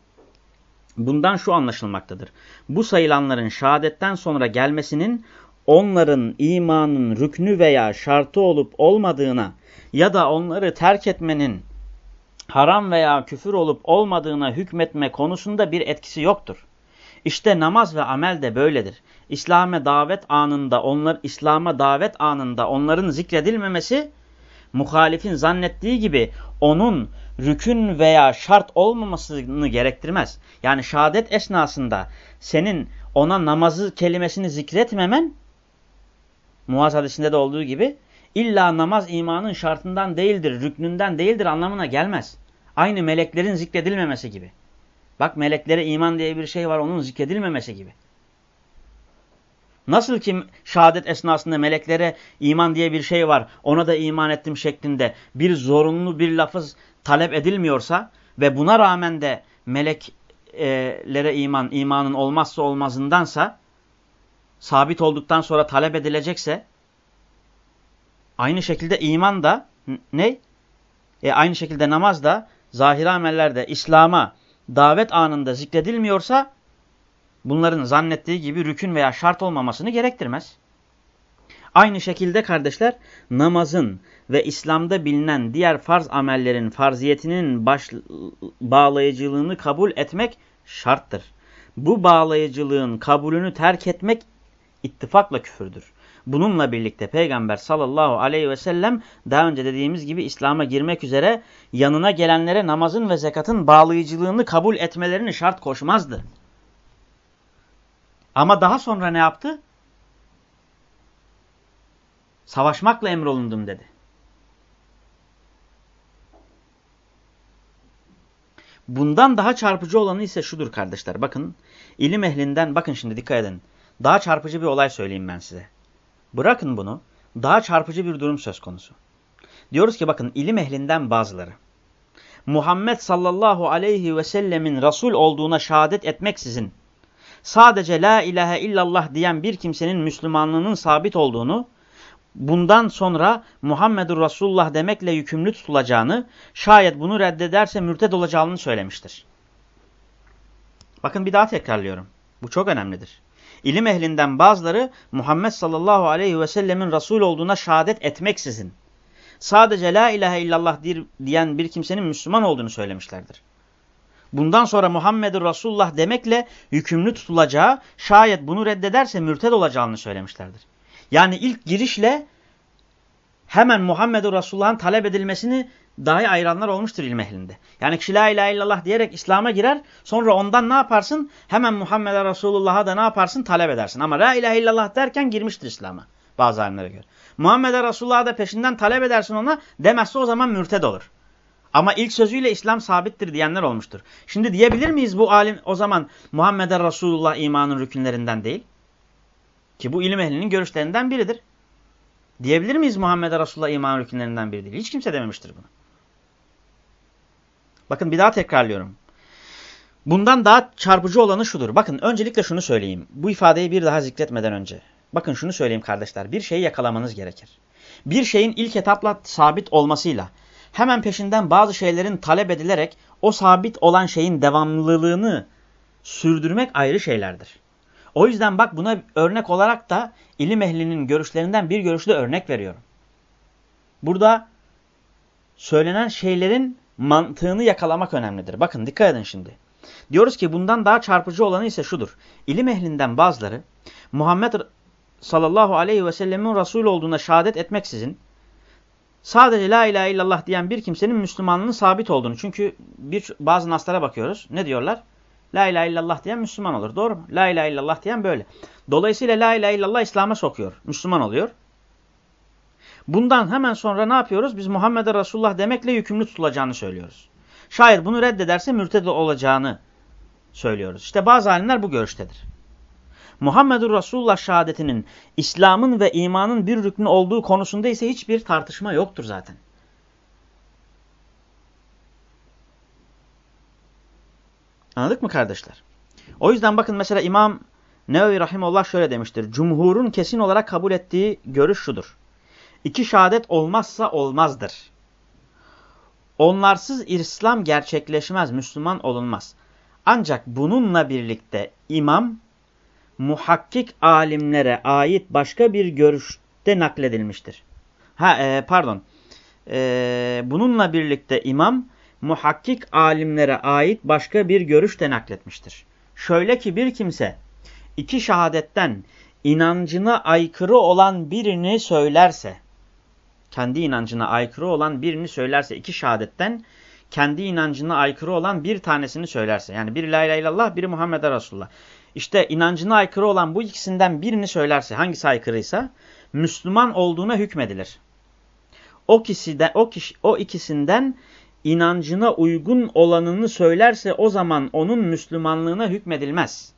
bundan şu anlaşılmaktadır. Bu sayılanların şehadetten sonra gelmesinin onların imanın rüknü veya şartı olup olmadığına ya da onları terk etmenin haram veya küfür olup olmadığına hükmetme konusunda bir etkisi yoktur. İşte namaz ve amel de böyledir. İslam'a davet anında onlar İslam'a davet anında onların zikredilmemesi muhalifin zannettiği gibi onun rükün veya şart olmamasını gerektirmez. Yani şehadet esnasında senin ona namazı kelimesini zikretmemen Muaz hadisinde de olduğu gibi illa namaz imanın şartından değildir, rüknünden değildir anlamına gelmez. Aynı meleklerin zikredilmemesi gibi. Bak meleklere iman diye bir şey var onun zikredilmemesi gibi. Nasıl ki şehadet esnasında meleklere iman diye bir şey var ona da iman ettim şeklinde bir zorunlu bir lafız talep edilmiyorsa ve buna rağmen de meleklere iman, imanın olmazsa olmazındansa sabit olduktan sonra talep edilecekse aynı şekilde iman da ne? E aynı şekilde namaz da zahir amellerde İslam'a davet anında zikredilmiyorsa bunların zannettiği gibi rükün veya şart olmamasını gerektirmez. Aynı şekilde kardeşler namazın ve İslam'da bilinen diğer farz amellerin farziyetinin baş, bağlayıcılığını kabul etmek şarttır. Bu bağlayıcılığın kabulünü terk etmek ittifakla küfürdür. Bununla birlikte Peygamber sallallahu aleyhi ve sellem daha önce dediğimiz gibi İslam'a girmek üzere yanına gelenlere namazın ve zekatın bağlayıcılığını kabul etmelerini şart koşmazdı. Ama daha sonra ne yaptı? Savaşmakla emrolundum dedi. Bundan daha çarpıcı olanı ise şudur kardeşler. Bakın ilim ehlinden bakın şimdi dikkat edin. Daha çarpıcı bir olay söyleyeyim ben size. Bırakın bunu. Daha çarpıcı bir durum söz konusu. Diyoruz ki bakın ilim ehlinden bazıları. Muhammed sallallahu aleyhi ve sellemin Resul olduğuna şehadet etmeksizin sadece la ilahe illallah diyen bir kimsenin Müslümanlığının sabit olduğunu, bundan sonra Muhammedur Resulullah demekle yükümlü tutulacağını, şayet bunu reddederse mürted olacağını söylemiştir. Bakın bir daha tekrarlıyorum. Bu çok önemlidir. İlim ehlinden bazıları Muhammed sallallahu aleyhi ve sellemin Resul olduğuna şehadet etmeksizin sadece la ilahe illallah diyen bir kimsenin Müslüman olduğunu söylemişlerdir. Bundan sonra Muhammedur Resulullah demekle yükümlü tutulacağı, şayet bunu reddederse mürted olacağını söylemişlerdir. Yani ilk girişle hemen Muhammedur Resulullah'ın talep edilmesini dahi ayıranlar olmuştur ilm ehlinde. Yani kişi la ilahe illallah diyerek İslam'a girer. Sonra ondan ne yaparsın? Hemen Muhammed Resulullah'a da ne yaparsın? Talep edersin. Ama la ilahe illallah derken girmiştir İslam'a. Bazı alimlere göre. Muhammed Resulullah'a da peşinden talep edersin ona. Demezse o zaman mürted olur. Ama ilk sözüyle İslam sabittir diyenler olmuştur. Şimdi diyebilir miyiz bu alim o zaman Muhammed Resulullah imanın rükünlerinden değil? Ki bu ilim ehlinin görüşlerinden biridir. Diyebilir miyiz Muhammed Resulullah imanın rükünlerinden biri değil? Hiç kimse dememiştir bunu. Bakın bir daha tekrarlıyorum. Bundan daha çarpıcı olanı şudur. Bakın öncelikle şunu söyleyeyim. Bu ifadeyi bir daha zikretmeden önce. Bakın şunu söyleyeyim kardeşler. Bir şeyi yakalamanız gerekir. Bir şeyin ilk etapla sabit olmasıyla hemen peşinden bazı şeylerin talep edilerek o sabit olan şeyin devamlılığını sürdürmek ayrı şeylerdir. O yüzden bak buna örnek olarak da ilim ehlinin görüşlerinden bir görüşle örnek veriyorum. Burada söylenen şeylerin mantığını yakalamak önemlidir. Bakın dikkat edin şimdi. Diyoruz ki bundan daha çarpıcı olanı ise şudur. İlim ehlinden bazıları Muhammed sallallahu aleyhi ve sellemin Resul olduğuna şehadet etmeksizin sadece la ilahe illallah diyen bir kimsenin Müslümanlığının sabit olduğunu. Çünkü bir bazı naslara bakıyoruz. Ne diyorlar? La ilahe illallah diyen Müslüman olur. Doğru mu? La ilahe illallah diyen böyle. Dolayısıyla la ilahe illallah İslam'a sokuyor. Müslüman oluyor. Bundan hemen sonra ne yapıyoruz? Biz Muhammed'e Resulullah demekle yükümlü tutulacağını söylüyoruz. Şayet bunu reddederse mürted olacağını söylüyoruz. İşte bazı alimler bu görüştedir. Muhammedur Resulullah şehadetinin İslam'ın ve imanın bir rüknü olduğu konusunda ise hiçbir tartışma yoktur zaten. Anladık mı kardeşler? O yüzden bakın mesela İmam Nevevi Rahimullah şöyle demiştir. Cumhurun kesin olarak kabul ettiği görüş şudur. İki şehadet olmazsa olmazdır. Onlarsız İslam gerçekleşmez, Müslüman olunmaz. Ancak bununla birlikte imam, muhakkik alimlere ait başka bir görüşte nakledilmiştir. Ha e, pardon. E, bununla birlikte imam, muhakkik alimlere ait başka bir görüş de nakletmiştir. Şöyle ki bir kimse iki şehadetten inancına aykırı olan birini söylerse, kendi inancına aykırı olan birini söylerse iki şehadetten kendi inancına aykırı olan bir tanesini söylerse yani biri la ilahe illallah biri Muhammed Resulullah. İşte inancına aykırı olan bu ikisinden birini söylerse hangisi aykırıysa Müslüman olduğuna hükmedilir. O kişiden o kişi o ikisinden inancına uygun olanını söylerse o zaman onun Müslümanlığına hükmedilmez.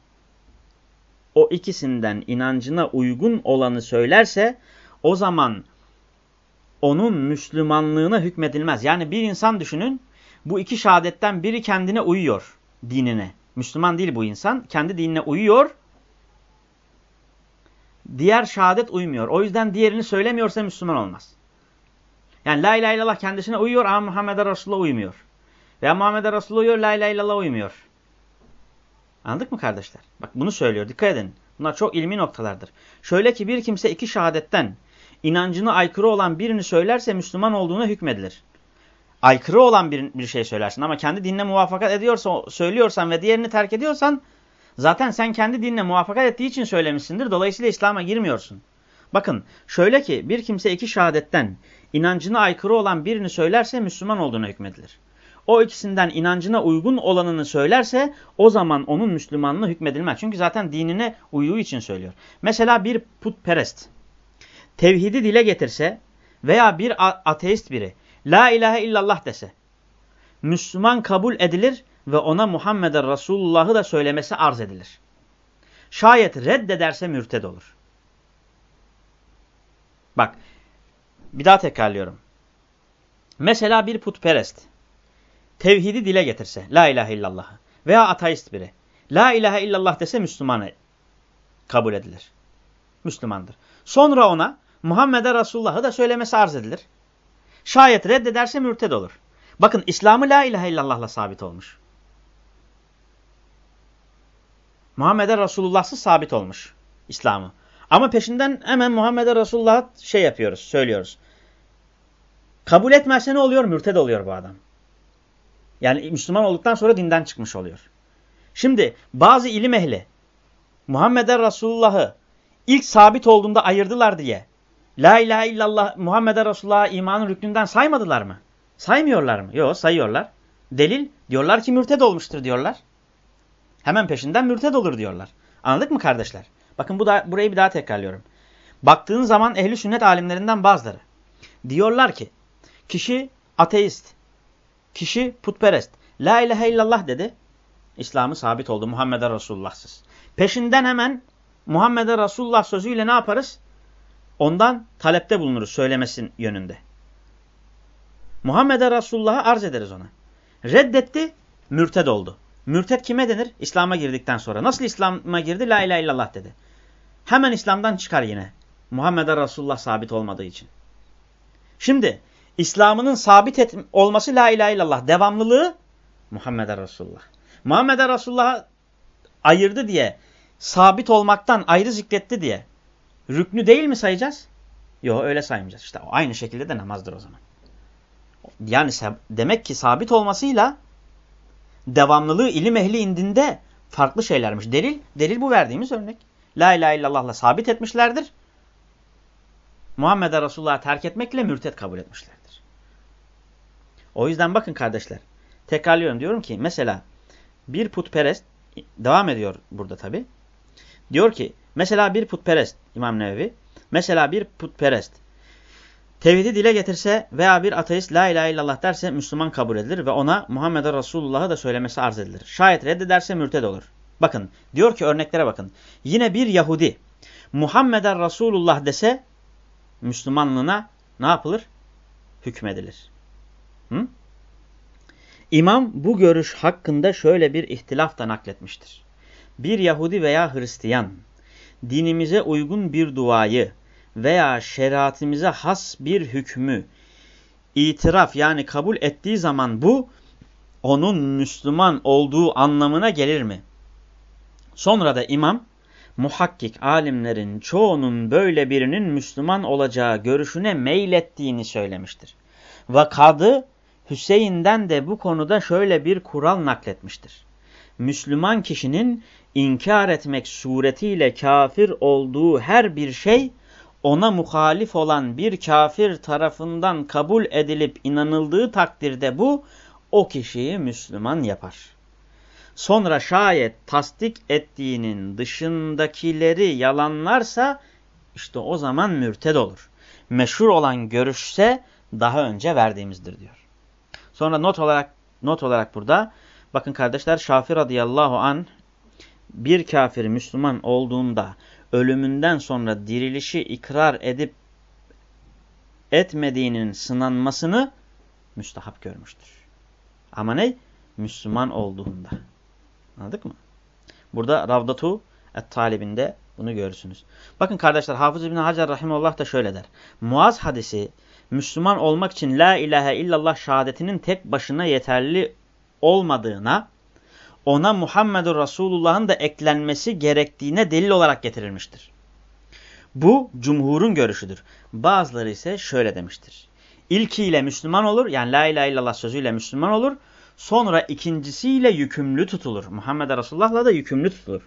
O ikisinden inancına uygun olanı söylerse o zaman onun Müslümanlığına hükmedilmez. Yani bir insan düşünün bu iki şehadetten biri kendine uyuyor dinine. Müslüman değil bu insan. Kendi dinine uyuyor. Diğer şehadet uymuyor. O yüzden diğerini söylemiyorsa Müslüman olmaz. Yani la ilahe illallah kendisine uyuyor ama Muhammed'e Resulullah uymuyor. Veya Muhammed'e Resulullah uyuyor, la ilahe illallah uymuyor. Anladık mı kardeşler? Bak bunu söylüyor. Dikkat edin. Bunlar çok ilmi noktalardır. Şöyle ki bir kimse iki şehadetten inancına aykırı olan birini söylerse Müslüman olduğuna hükmedilir. Aykırı olan bir, bir şey söylersin ama kendi dinine muvaffakat ediyorsa, söylüyorsan ve diğerini terk ediyorsan zaten sen kendi dinine muvaffakat ettiği için söylemişsindir. Dolayısıyla İslam'a girmiyorsun. Bakın şöyle ki bir kimse iki şehadetten inancına aykırı olan birini söylerse Müslüman olduğuna hükmedilir. O ikisinden inancına uygun olanını söylerse o zaman onun Müslümanlığı hükmedilmez. Çünkü zaten dinine uyuğu için söylüyor. Mesela bir putperest tevhidi dile getirse veya bir ateist biri la ilahe illallah dese Müslüman kabul edilir ve ona Muhammed Resulullah'ı da söylemesi arz edilir. Şayet reddederse mürted olur. Bak bir daha tekrarlıyorum. Mesela bir putperest tevhidi dile getirse la ilahe illallah veya ateist biri la ilahe illallah dese Müslümanı kabul edilir. Müslümandır. Sonra ona Muhammed'e Resulullah'ı da söylemesi arz edilir. Şayet reddederse mürted olur. Bakın İslam'ı la ilahe illallah'la sabit olmuş. Muhammed'e Resulullah'sız sabit olmuş İslam'ı. Ama peşinden hemen Muhammed'e Resulullah'a şey yapıyoruz, söylüyoruz. Kabul etmezse ne oluyor? Mürted oluyor bu adam. Yani Müslüman olduktan sonra dinden çıkmış oluyor. Şimdi bazı ilim ehli Muhammed'e Resulullah'ı ilk sabit olduğunda ayırdılar diye La ilahe illallah Muhammed'e Resulullah'ı imanın rüknünden saymadılar mı? Saymıyorlar mı? Yok sayıyorlar. Delil diyorlar ki mürted olmuştur diyorlar. Hemen peşinden mürted olur diyorlar. Anladık mı kardeşler? Bakın bu da, burayı bir daha tekrarlıyorum. Baktığın zaman ehli sünnet alimlerinden bazıları diyorlar ki kişi ateist, kişi putperest. La ilahe illallah dedi. İslam'ı sabit oldu Muhammed'e Resulullah'sız. Peşinden hemen Muhammed'e Resulullah sözüyle ne yaparız? Ondan talepte bulunuruz söylemesin yönünde. Muhammed'e Resulullah'ı arz ederiz ona. Reddetti, mürted oldu. Mürted kime denir? İslam'a girdikten sonra. Nasıl İslam'a girdi? La ilahe illallah dedi. Hemen İslam'dan çıkar yine. Muhammed'e Resulullah sabit olmadığı için. Şimdi İslam'ının sabit et olması la ilahe illallah. Devamlılığı Muhammed'e Resulullah. Muhammed'e Resulullah'ı ayırdı diye, sabit olmaktan ayrı zikretti diye rüknü değil mi sayacağız? Yok öyle saymayacağız. İşte aynı şekilde de namazdır o zaman. Yani demek ki sabit olmasıyla devamlılığı ilim ehli indinde farklı şeylermiş. Delil, delil bu verdiğimiz örnek. La ilahe illallah'la sabit etmişlerdir. Muhammed'e Resulullah'ı terk etmekle mürtet kabul etmişlerdir. O yüzden bakın kardeşler. Tekrarlıyorum diyorum ki mesela bir putperest devam ediyor burada tabi. Diyor ki mesela bir putperest İmam Nevevi mesela bir putperest tevhidi dile getirse veya bir ateist la ilahe illallah derse Müslüman kabul edilir ve ona Muhammed'e Resulullah'ı da söylemesi arz edilir. Şayet reddederse mürted olur. Bakın diyor ki örneklere bakın. Yine bir Yahudi Muhammed'e Resulullah dese Müslümanlığına ne yapılır? Hükmedilir. Hı? İmam bu görüş hakkında şöyle bir ihtilaf da nakletmiştir. Bir Yahudi veya Hristiyan dinimize uygun bir duayı veya şeriatimize has bir hükmü itiraf yani kabul ettiği zaman bu onun Müslüman olduğu anlamına gelir mi? Sonra da imam muhakkik alimlerin çoğunun böyle birinin Müslüman olacağı görüşüne meylettiğini söylemiştir. Ve kadı Hüseyin'den de bu konuda şöyle bir kural nakletmiştir. Müslüman kişinin inkar etmek suretiyle kafir olduğu her bir şey ona muhalif olan bir kafir tarafından kabul edilip inanıldığı takdirde bu o kişiyi Müslüman yapar. Sonra şayet tasdik ettiğinin dışındakileri yalanlarsa işte o zaman mürted olur. Meşhur olan görüşse daha önce verdiğimizdir diyor. Sonra not olarak not olarak burada bakın kardeşler Şafi radıyallahu an bir kafir Müslüman olduğunda ölümünden sonra dirilişi ikrar edip etmediğinin sınanmasını müstahap görmüştür. Ama ne? Müslüman olduğunda. Anladık mı? Burada Ravdatu et-Talibinde bunu görürsünüz. Bakın kardeşler Hafız İbni Hacer Rahimullah da şöyle der. Muaz hadisi Müslüman olmak için La ilahe illallah şehadetinin tek başına yeterli olmadığına, ona Muhammedur Resulullah'ın da eklenmesi gerektiğine delil olarak getirilmiştir. Bu cumhurun görüşüdür. Bazıları ise şöyle demiştir. İlkiyle Müslüman olur, yani La ilahe illallah sözüyle Müslüman olur. Sonra ikincisiyle yükümlü tutulur. Muhammed Resulullah'la da yükümlü tutulur.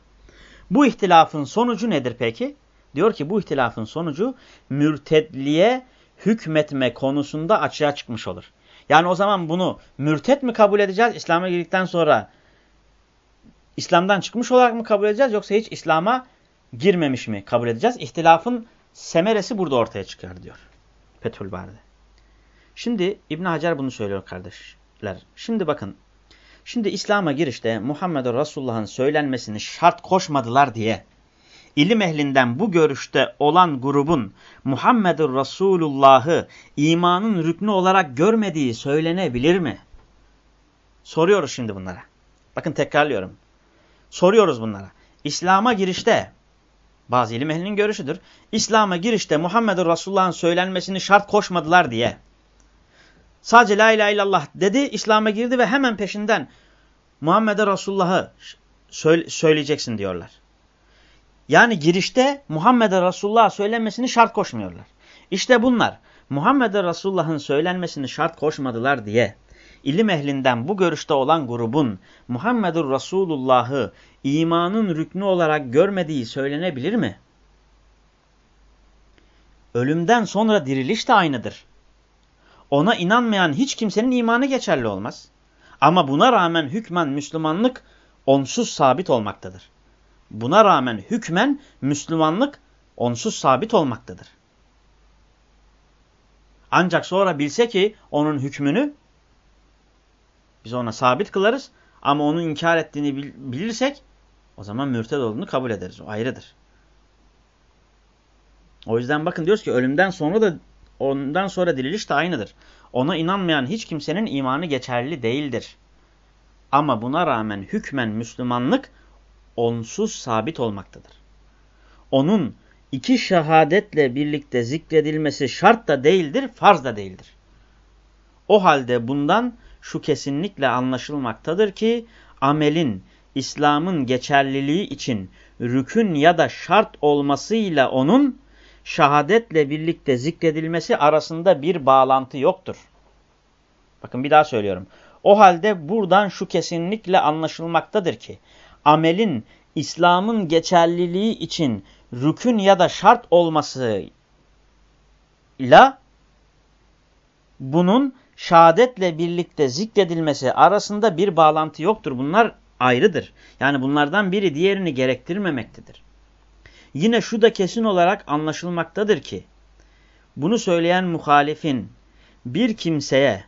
Bu ihtilafın sonucu nedir peki? Diyor ki bu ihtilafın sonucu mürtedliğe hükmetme konusunda açığa çıkmış olur. Yani o zaman bunu mürtet mi kabul edeceğiz? İslam'a girdikten sonra İslam'dan çıkmış olarak mı kabul edeceğiz? Yoksa hiç İslam'a girmemiş mi kabul edeceğiz? İhtilafın semeresi burada ortaya çıkar diyor. Fethül. Şimdi İbn Hacer bunu söylüyor kardeşler. Şimdi bakın. Şimdi İslam'a girişte Muhammed Resulullah'ın söylenmesini şart koşmadılar diye ilim ehlinden bu görüşte olan grubun Muhammedur Resulullah'ı imanın rüknü olarak görmediği söylenebilir mi? Soruyoruz şimdi bunlara. Bakın tekrarlıyorum. Soruyoruz bunlara. İslam'a girişte Bazı ilim ehlinin görüşüdür. İslam'a girişte Muhammed Resulullah'ın söylenmesini şart koşmadılar diye. Sadece la ilahe illallah dedi, İslam'a girdi ve hemen peşinden Muhammed Resulullah'ı söyleyeceksin diyorlar. Yani girişte Muhammed Resulullah'a söylenmesini şart koşmuyorlar. İşte bunlar Muhammed Resulullah'ın söylenmesini şart koşmadılar diye ilim ehlinden bu görüşte olan grubun Muhammedur Resulullah'ı imanın rüknü olarak görmediği söylenebilir mi? Ölümden sonra diriliş de aynıdır. Ona inanmayan hiç kimsenin imanı geçerli olmaz. Ama buna rağmen hükmen Müslümanlık onsuz sabit olmaktadır. Buna rağmen hükmen Müslümanlık onsuz sabit olmaktadır. Ancak sonra bilse ki onun hükmünü biz ona sabit kılarız ama onun inkar ettiğini bilirsek o zaman mürted olduğunu kabul ederiz. O ayrıdır. O yüzden bakın diyoruz ki ölümden sonra da ondan sonra diriliş de aynıdır. Ona inanmayan hiç kimsenin imanı geçerli değildir. Ama buna rağmen hükmen Müslümanlık onsuz sabit olmaktadır. Onun iki şehadetle birlikte zikredilmesi şart da değildir, farz da değildir. O halde bundan şu kesinlikle anlaşılmaktadır ki amelin İslam'ın geçerliliği için rükün ya da şart olmasıyla onun şehadetle birlikte zikredilmesi arasında bir bağlantı yoktur. Bakın bir daha söylüyorum. O halde buradan şu kesinlikle anlaşılmaktadır ki amelin İslam'ın geçerliliği için rükün ya da şart olmasıyla bunun şehadetle birlikte zikredilmesi arasında bir bağlantı yoktur. Bunlar ayrıdır. Yani bunlardan biri diğerini gerektirmemektedir. Yine şu da kesin olarak anlaşılmaktadır ki bunu söyleyen muhalifin bir kimseye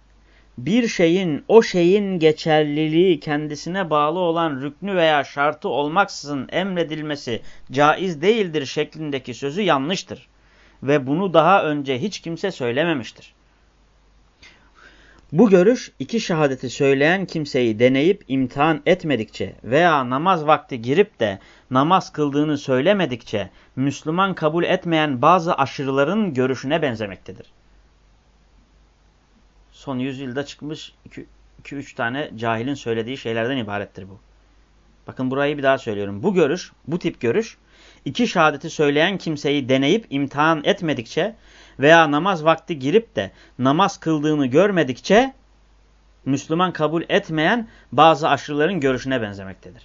bir şeyin o şeyin geçerliliği kendisine bağlı olan rüknü veya şartı olmaksızın emredilmesi caiz değildir şeklindeki sözü yanlıştır. Ve bunu daha önce hiç kimse söylememiştir. Bu görüş iki şehadeti söyleyen kimseyi deneyip imtihan etmedikçe veya namaz vakti girip de namaz kıldığını söylemedikçe Müslüman kabul etmeyen bazı aşırıların görüşüne benzemektedir. Son yüzyılda çıkmış 2-3 tane cahilin söylediği şeylerden ibarettir bu. Bakın burayı bir daha söylüyorum. Bu görüş, bu tip görüş iki şehadeti söyleyen kimseyi deneyip imtihan etmedikçe veya namaz vakti girip de namaz kıldığını görmedikçe Müslüman kabul etmeyen bazı aşırıların görüşüne benzemektedir.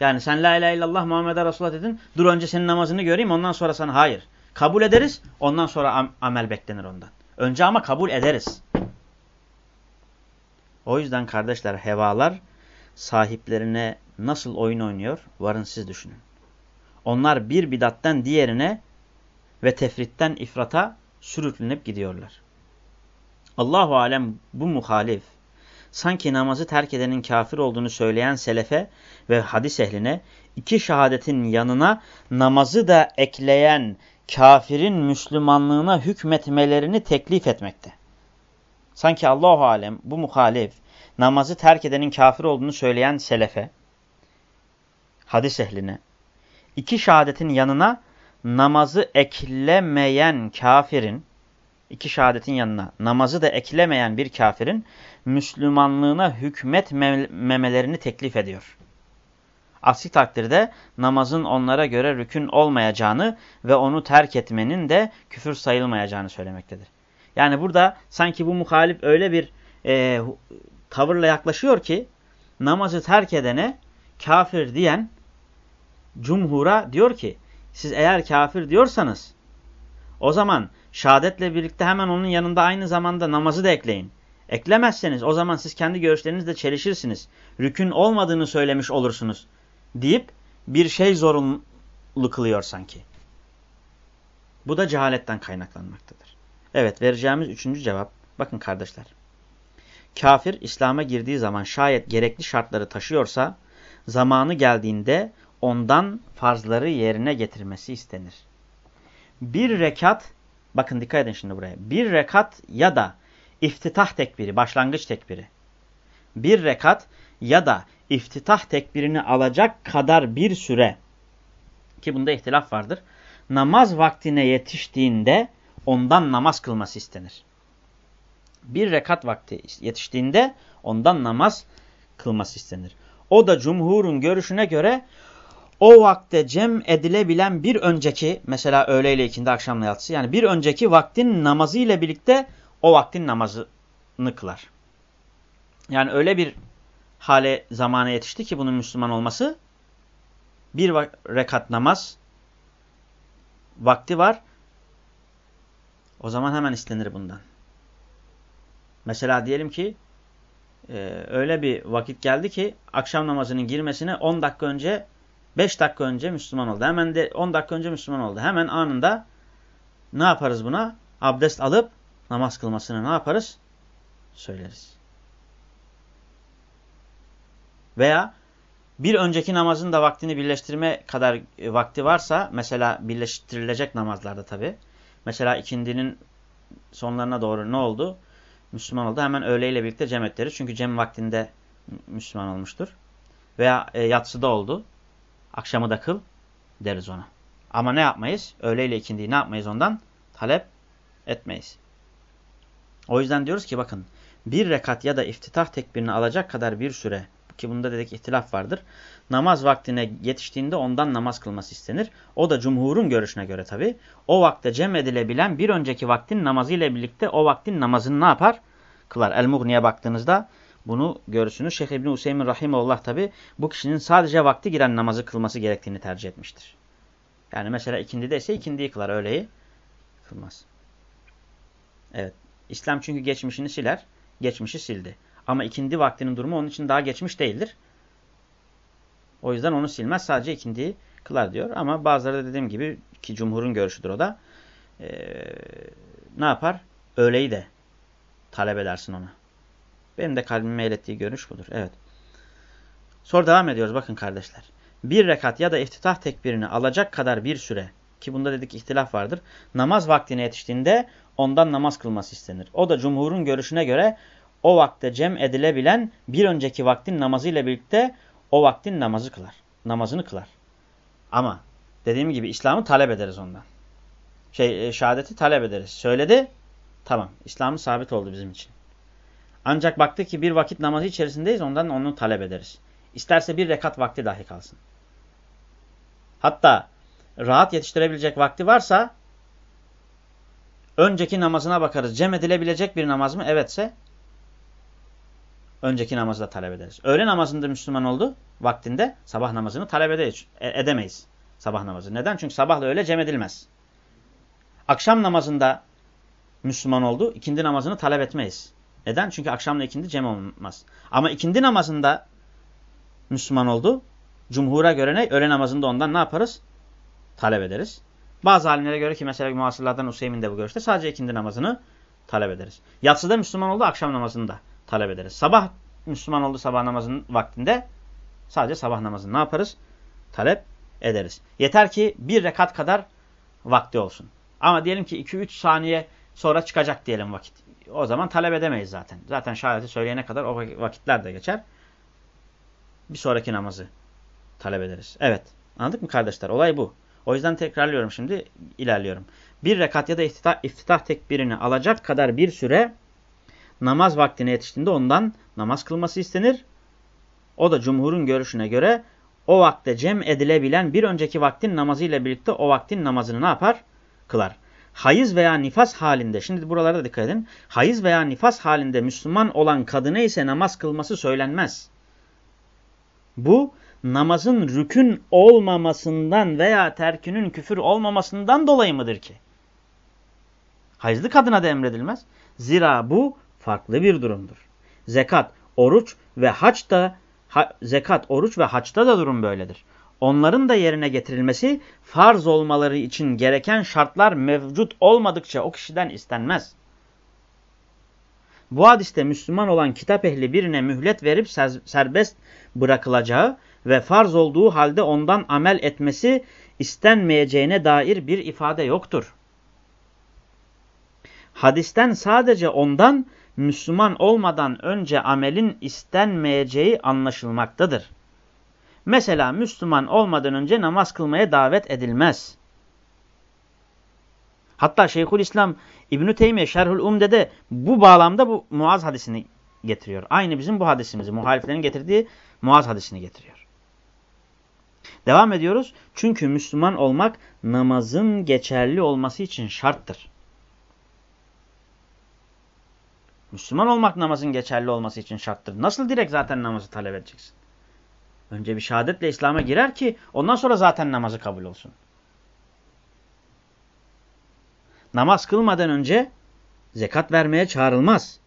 Yani sen la ilahe illallah Muhammed'e Resulullah dedin. Dur önce senin namazını göreyim ondan sonra sana hayır. Kabul ederiz ondan sonra am amel beklenir ondan. Önce ama kabul ederiz. O yüzden kardeşler hevalar sahiplerine nasıl oyun oynuyor varın siz düşünün. Onlar bir bidatten diğerine ve tefritten ifrata sürüklenip gidiyorlar. Allahu alem bu muhalif sanki namazı terk edenin kafir olduğunu söyleyen selefe ve hadis ehline iki şehadetin yanına namazı da ekleyen kafirin Müslümanlığına hükmetmelerini teklif etmekte. Sanki Allahu alem bu muhalif namazı terk edenin kafir olduğunu söyleyen selefe hadis ehline iki şehadetin yanına namazı eklemeyen kafirin, iki şehadetin yanına namazı da eklemeyen bir kafirin Müslümanlığına hükmetmemelerini teklif ediyor. Aksi takdirde namazın onlara göre rükün olmayacağını ve onu terk etmenin de küfür sayılmayacağını söylemektedir. Yani burada sanki bu muhalif öyle bir e, tavırla yaklaşıyor ki namazı terk edene kafir diyen cumhura diyor ki siz eğer kafir diyorsanız o zaman şehadetle birlikte hemen onun yanında aynı zamanda namazı da ekleyin. Eklemezseniz o zaman siz kendi görüşlerinizle çelişirsiniz. Rükün olmadığını söylemiş olursunuz deyip bir şey zorunlu kılıyor sanki. Bu da cehaletten kaynaklanmaktadır. Evet vereceğimiz üçüncü cevap. Bakın kardeşler. Kafir İslam'a girdiği zaman şayet gerekli şartları taşıyorsa zamanı geldiğinde ondan farzları yerine getirmesi istenir. Bir rekat, bakın dikkat edin şimdi buraya. Bir rekat ya da iftitah tekbiri, başlangıç tekbiri. Bir rekat ya da iftitah tekbirini alacak kadar bir süre ki bunda ihtilaf vardır. Namaz vaktine yetiştiğinde ondan namaz kılması istenir. Bir rekat vakti yetiştiğinde ondan namaz kılması istenir. O da cumhurun görüşüne göre o vakte cem edilebilen bir önceki mesela öğle ile ikindi akşamla yatsı yani bir önceki vaktin namazı ile birlikte o vaktin namazını kılar. Yani öyle bir hale zamana yetişti ki bunun Müslüman olması bir rekat namaz vakti var. O zaman hemen istenir bundan. Mesela diyelim ki e, öyle bir vakit geldi ki akşam namazının girmesine 10 dakika önce 5 dakika önce Müslüman oldu. Hemen de 10 dakika önce Müslüman oldu. Hemen anında ne yaparız buna? Abdest alıp namaz kılmasını ne yaparız? Söyleriz. Veya bir önceki namazın da vaktini birleştirme kadar vakti varsa mesela birleştirilecek namazlarda tabi. Mesela ikindinin sonlarına doğru ne oldu? Müslüman oldu. Hemen öğleyle birlikte cem ettiririz. Çünkü cem vaktinde Müslüman olmuştur. Veya e, yatsıda oldu. Akşamı da kıl deriz ona. Ama ne yapmayız? Öğleyle ikindiyi ne yapmayız ondan? Talep etmeyiz. O yüzden diyoruz ki bakın bir rekat ya da iftitah tekbirini alacak kadar bir süre ki bunda dedik ihtilaf vardır. Namaz vaktine yetiştiğinde ondan namaz kılması istenir. O da cumhurun görüşüne göre tabi. O vakte cem edilebilen bir önceki vaktin namazı ile birlikte o vaktin namazını ne yapar? Kılar. El-Mughni'ye baktığınızda bunu görürsünüz. Şeyh İbni Hüseyin Rahimullah tabi bu kişinin sadece vakti giren namazı kılması gerektiğini tercih etmiştir. Yani mesela ikindi ise ikindiyi kılar öğleyi kılmaz. Evet. İslam çünkü geçmişini siler. Geçmişi sildi. Ama ikindi vaktinin durumu onun için daha geçmiş değildir. O yüzden onu silmez. Sadece ikindiyi kılar diyor. Ama bazıları da dediğim gibi ki cumhurun görüşüdür o da. Ee, ne yapar? Öğleyi de talep edersin ona. Benim de kalbime meylettiği görüş budur. Evet. Sonra devam ediyoruz. Bakın kardeşler. Bir rekat ya da iftitah tekbirini alacak kadar bir süre ki bunda dedik ihtilaf vardır. Namaz vaktine yetiştiğinde ondan namaz kılması istenir. O da cumhurun görüşüne göre o vakte cem edilebilen bir önceki vaktin namazıyla birlikte o vaktin namazı kılar. Namazını kılar. Ama dediğim gibi İslam'ı talep ederiz ondan. Şey, e, şehadeti talep ederiz. Söyledi, tamam. İslam'ı sabit oldu bizim için. Ancak baktı ki bir vakit namazı içerisindeyiz, ondan onu talep ederiz. İsterse bir rekat vakti dahi kalsın. Hatta rahat yetiştirebilecek vakti varsa önceki namazına bakarız. Cem edilebilecek bir namaz mı? Evetse önceki namazı da talep ederiz. Öğle namazında Müslüman oldu vaktinde sabah namazını talep edemeyiz. edemeyiz sabah namazı. Neden? Çünkü sabahla öğle cem edilmez. Akşam namazında Müslüman oldu ikindi namazını talep etmeyiz. Neden? Çünkü akşamla ikindi cem olmaz. Ama ikindi namazında Müslüman oldu. Cumhura göre ne? Öğle namazında ondan ne yaparız? Talep ederiz. Bazı alimlere göre ki mesela muasırlardan Useymin de bu görüşte sadece ikindi namazını talep ederiz. Yatsıda Müslüman oldu akşam namazında talep ederiz. Sabah Müslüman oldu sabah namazının vaktinde sadece sabah namazını ne yaparız? Talep ederiz. Yeter ki bir rekat kadar vakti olsun. Ama diyelim ki 2-3 saniye sonra çıkacak diyelim vakit. O zaman talep edemeyiz zaten. Zaten şahadeti söyleyene kadar o vakitler de geçer. Bir sonraki namazı talep ederiz. Evet. Anladık mı kardeşler? Olay bu. O yüzden tekrarlıyorum şimdi. ilerliyorum. Bir rekat ya da iftitah, iftitah tekbirini alacak kadar bir süre namaz vaktine yetiştiğinde ondan namaz kılması istenir. O da cumhurun görüşüne göre o vakte cem edilebilen bir önceki vaktin namazıyla birlikte o vaktin namazını ne yapar? Kılar. Hayız veya nifas halinde, şimdi buralara dikkat edin. Hayız veya nifas halinde Müslüman olan kadına ise namaz kılması söylenmez. Bu namazın rükün olmamasından veya terkünün küfür olmamasından dolayı mıdır ki? Hayızlı kadına da emredilmez. Zira bu farklı bir durumdur. Zekat, oruç ve haç da ha, zekat, oruç ve haçta da durum böyledir. Onların da yerine getirilmesi farz olmaları için gereken şartlar mevcut olmadıkça o kişiden istenmez. Bu hadiste Müslüman olan kitap ehli birine mühlet verip serbest bırakılacağı ve farz olduğu halde ondan amel etmesi istenmeyeceğine dair bir ifade yoktur. Hadisten sadece ondan Müslüman olmadan önce amelin istenmeyeceği anlaşılmaktadır. Mesela Müslüman olmadan önce namaz kılmaya davet edilmez. Hatta Şeyhülislam İbn-i Teymiye Şerhül Umde'de bu bağlamda bu Muaz hadisini getiriyor. Aynı bizim bu hadisimizi, muhaliflerin getirdiği Muaz hadisini getiriyor. Devam ediyoruz. Çünkü Müslüman olmak namazın geçerli olması için şarttır. Müslüman olmak namazın geçerli olması için şarttır. Nasıl direkt zaten namazı talep edeceksin? Önce bir şehadetle İslam'a girer ki ondan sonra zaten namazı kabul olsun. Namaz kılmadan önce zekat vermeye çağrılmaz.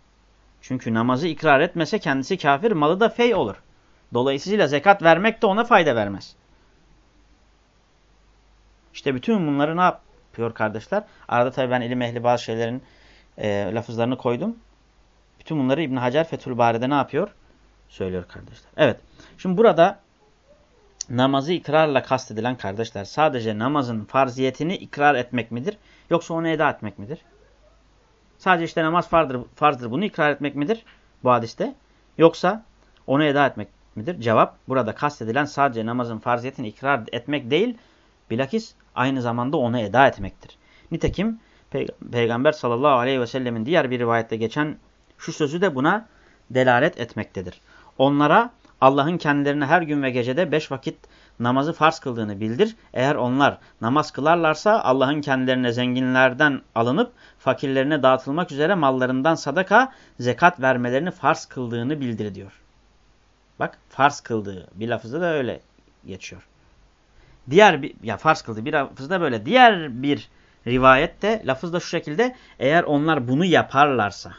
Çünkü namazı ikrar etmese kendisi kafir, malı da fey olur. Dolayısıyla zekat vermek de ona fayda vermez. İşte bütün bunları ne yapıyor kardeşler? Arada tabii ben ilim ehli bazı şeylerin e, lafızlarını koydum. Bütün bunları İbn Hacer Fethül Bari'de ne yapıyor? Söylüyor kardeşler. Evet. Şimdi burada namazı ikrarla kastedilen kardeşler sadece namazın farziyetini ikrar etmek midir? Yoksa onu eda etmek midir? Sadece işte namaz farzdır, farzdır bunu ikrar etmek midir bu hadiste? Yoksa onu eda etmek midir? Cevap burada kastedilen sadece namazın farziyetini ikrar etmek değil, bilakis aynı zamanda onu eda etmektir. Nitekim Pey Peygamber sallallahu aleyhi ve sellemin diğer bir rivayette geçen şu sözü de buna delalet etmektedir. Onlara Allah'ın kendilerine her gün ve gecede beş vakit namazı farz kıldığını bildir. Eğer onlar namaz kılarlarsa Allah'ın kendilerine zenginlerden alınıp fakirlerine dağıtılmak üzere mallarından sadaka, zekat vermelerini farz kıldığını bildir diyor. Bak farz kıldığı bir lafızda da öyle geçiyor. Diğer bir ya farz kıldığı bir lafızda böyle. Diğer bir rivayette lafızda şu şekilde eğer onlar bunu yaparlarsa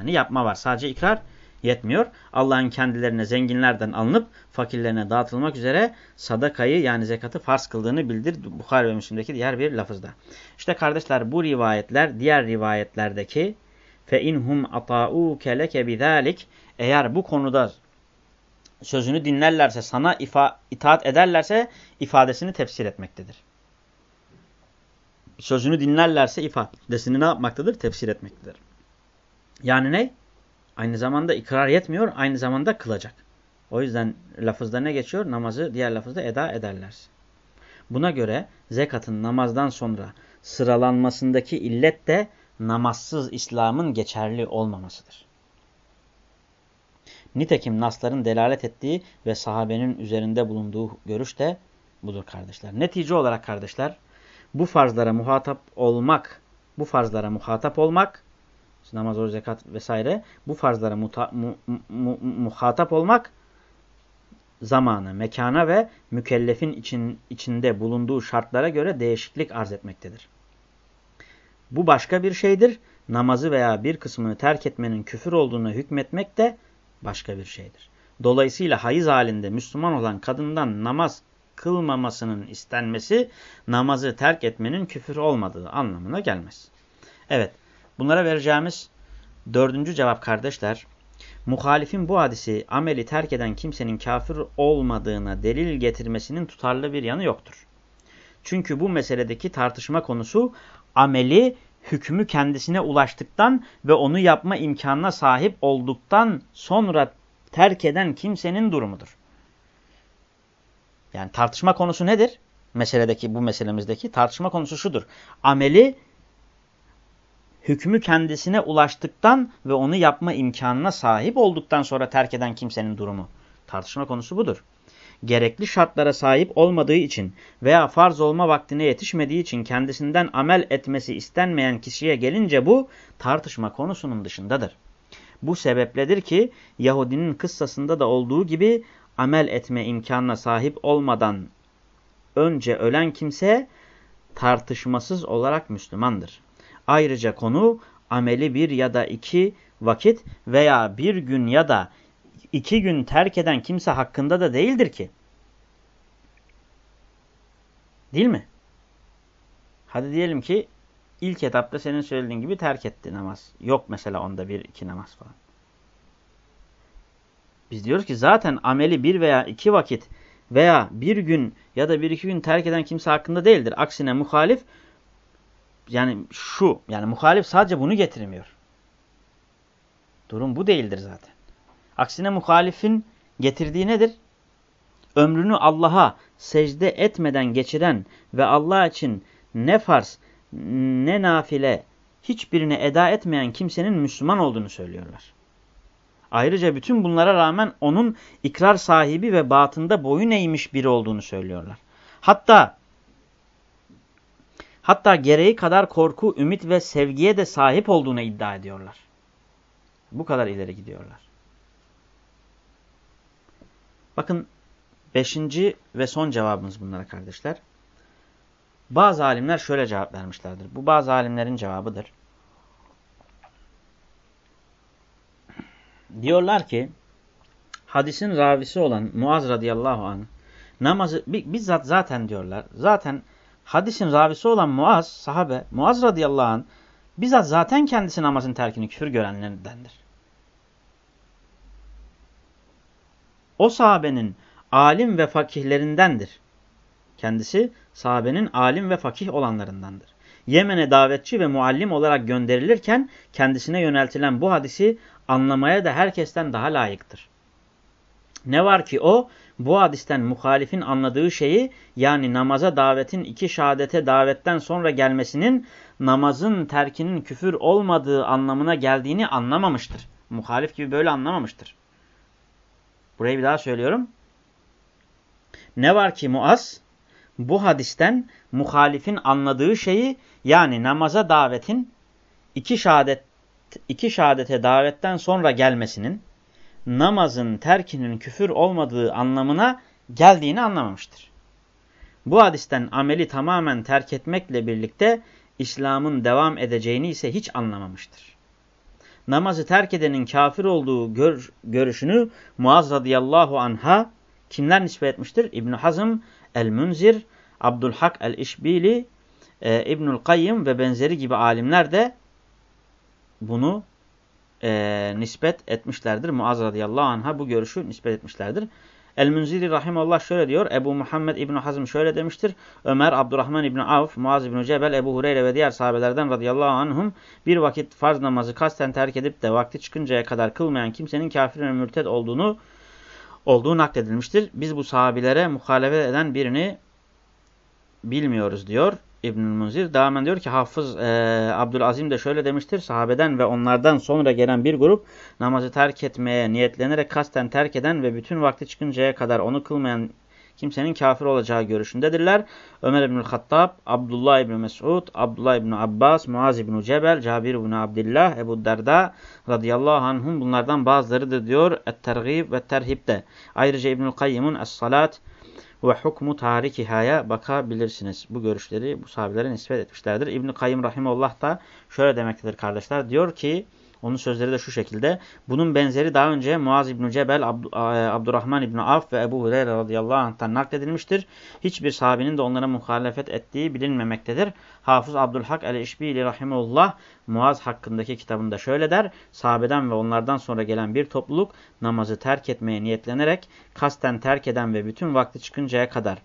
yani yapma var sadece ikrar yetmiyor. Allah'ın kendilerine zenginlerden alınıp fakirlerine dağıtılmak üzere sadakayı yani zekatı farz kıldığını bildir. Bukhari ve Müslim'deki diğer bir lafızda. İşte kardeşler bu rivayetler diğer rivayetlerdeki fe inhum ata'uke leke eğer bu konuda sözünü dinlerlerse sana ifa, itaat ederlerse ifadesini tefsir etmektedir. Sözünü dinlerlerse ifadesini ne yapmaktadır? Tefsir etmektedir. Yani ne? Aynı zamanda ikrar yetmiyor, aynı zamanda kılacak. O yüzden lafızda ne geçiyor? Namazı diğer lafızda eda ederler. Buna göre zekatın namazdan sonra sıralanmasındaki illet de namazsız İslam'ın geçerli olmamasıdır. Nitekim nasların delalet ettiği ve sahabenin üzerinde bulunduğu görüş de budur kardeşler. Netice olarak kardeşler bu farzlara muhatap olmak, bu farzlara muhatap olmak namaz, oruç, zekat vesaire bu farzlara muta, mu, mu, muhatap olmak zamana, mekana ve mükellefin için, içinde bulunduğu şartlara göre değişiklik arz etmektedir. Bu başka bir şeydir. Namazı veya bir kısmını terk etmenin küfür olduğunu hükmetmek de başka bir şeydir. Dolayısıyla hayız halinde Müslüman olan kadından namaz kılmamasının istenmesi namazı terk etmenin küfür olmadığı anlamına gelmez. Evet, Bunlara vereceğimiz dördüncü cevap kardeşler. Muhalifin bu hadisi ameli terk eden kimsenin kafir olmadığına delil getirmesinin tutarlı bir yanı yoktur. Çünkü bu meseledeki tartışma konusu ameli hükmü kendisine ulaştıktan ve onu yapma imkanına sahip olduktan sonra terk eden kimsenin durumudur. Yani tartışma konusu nedir? Meseledeki bu meselemizdeki tartışma konusu şudur. Ameli hükmü kendisine ulaştıktan ve onu yapma imkanına sahip olduktan sonra terk eden kimsenin durumu. Tartışma konusu budur. Gerekli şartlara sahip olmadığı için veya farz olma vaktine yetişmediği için kendisinden amel etmesi istenmeyen kişiye gelince bu tartışma konusunun dışındadır. Bu sebepledir ki Yahudinin kıssasında da olduğu gibi amel etme imkanına sahip olmadan önce ölen kimse tartışmasız olarak Müslümandır. Ayrıca konu ameli bir ya da iki vakit veya bir gün ya da iki gün terk eden kimse hakkında da değildir ki. Değil mi? Hadi diyelim ki ilk etapta senin söylediğin gibi terk etti namaz. Yok mesela onda bir iki namaz falan. Biz diyoruz ki zaten ameli bir veya iki vakit veya bir gün ya da bir iki gün terk eden kimse hakkında değildir. Aksine muhalif yani şu yani muhalif sadece bunu getirmiyor. Durum bu değildir zaten. Aksine muhalifin getirdiği nedir? ömrünü Allah'a secde etmeden geçiren ve Allah için ne farz ne nafile hiçbirini eda etmeyen kimsenin Müslüman olduğunu söylüyorlar. Ayrıca bütün bunlara rağmen onun ikrar sahibi ve batında boyun eğmiş biri olduğunu söylüyorlar. Hatta hatta gereği kadar korku, ümit ve sevgiye de sahip olduğunu iddia ediyorlar. Bu kadar ileri gidiyorlar. Bakın beşinci ve son cevabımız bunlara kardeşler. Bazı alimler şöyle cevap vermişlerdir. Bu bazı alimlerin cevabıdır. Diyorlar ki hadisin ravisi olan Muaz radıyallahu anh namazı bizzat zaten diyorlar. Zaten hadisin ravisi olan Muaz sahabe Muaz radıyallahu anh bizzat zaten kendisi namazın terkini küfür görenlerindendir. O sahabenin alim ve fakihlerindendir. Kendisi sahabenin alim ve fakih olanlarındandır. Yemen'e davetçi ve muallim olarak gönderilirken kendisine yöneltilen bu hadisi anlamaya da herkesten daha layıktır. Ne var ki o bu hadisten muhalifin anladığı şeyi yani namaza davetin iki şehadete davetten sonra gelmesinin namazın terkinin küfür olmadığı anlamına geldiğini anlamamıştır. Muhalif gibi böyle anlamamıştır. Burayı bir daha söylüyorum. Ne var ki Muaz bu hadisten muhalifin anladığı şeyi yani namaza davetin iki şehadet iki şehadete davetten sonra gelmesinin namazın terkinin küfür olmadığı anlamına geldiğini anlamamıştır. Bu hadisten ameli tamamen terk etmekle birlikte İslam'ın devam edeceğini ise hiç anlamamıştır. Namazı terk edenin kafir olduğu gör, görüşünü Muaz radıyallahu anha kimler nispet etmiştir? İbn Hazm el-Münzir, Abdülhak el-İşbili, e, İbnül Kayyım ve benzeri gibi alimler de bunu e, nispet etmişlerdir. Muaz radıyallahu anh'a bu görüşü nispet etmişlerdir. El-Münziri rahimallah şöyle diyor. Ebu Muhammed İbn Hazm şöyle demiştir. Ömer, Abdurrahman İbn Avf, Muaz İbn Cebel, Ebu Hureyre ve diğer sahabelerden radıyallahu anhum bir vakit farz namazı kasten terk edip de vakti çıkıncaya kadar kılmayan kimsenin kafir ve mürted olduğunu olduğu nakledilmiştir. Biz bu sahabilere muhalefet eden birini bilmiyoruz diyor. İbnül Munzir. Devamen diyor ki Hafız e, Abdülazim de şöyle demiştir. Sahabeden ve onlardan sonra gelen bir grup namazı terk etmeye niyetlenerek kasten terk eden ve bütün vakti çıkıncaya kadar onu kılmayan kimsenin kafir olacağı görüşündedirler. Ömer İbnül Hattab, Abdullah İbni Mesud, Abdullah İbni Abbas, Muaz İbni Cebel, Cabir İbni Abdillah, Ebu Derda radıyallahu anhum bunlardan bazılarıdır diyor. Et-Tergib ve Terhib'de. Ayrıca İbnül Kayyım'ın Es-Salat ve hukmu tarikihaya bakabilirsiniz. Bu görüşleri bu sahabelere nispet etmişlerdir. İbn-i Kayyım Rahimullah da şöyle demektedir kardeşler. Diyor ki onun sözleri de şu şekilde. Bunun benzeri daha önce Muaz İbn Cebel, Abd e, Abdurrahman İbn Avf ve Ebu Hureyre radıyallahu anh'tan nakledilmiştir. Hiçbir sahabinin de onlara muhalefet ettiği bilinmemektedir. Hafız Abdülhak el-İşbili rahimullah Muaz hakkındaki kitabında şöyle der. Sahabeden ve onlardan sonra gelen bir topluluk namazı terk etmeye niyetlenerek kasten terk eden ve bütün vakti çıkıncaya kadar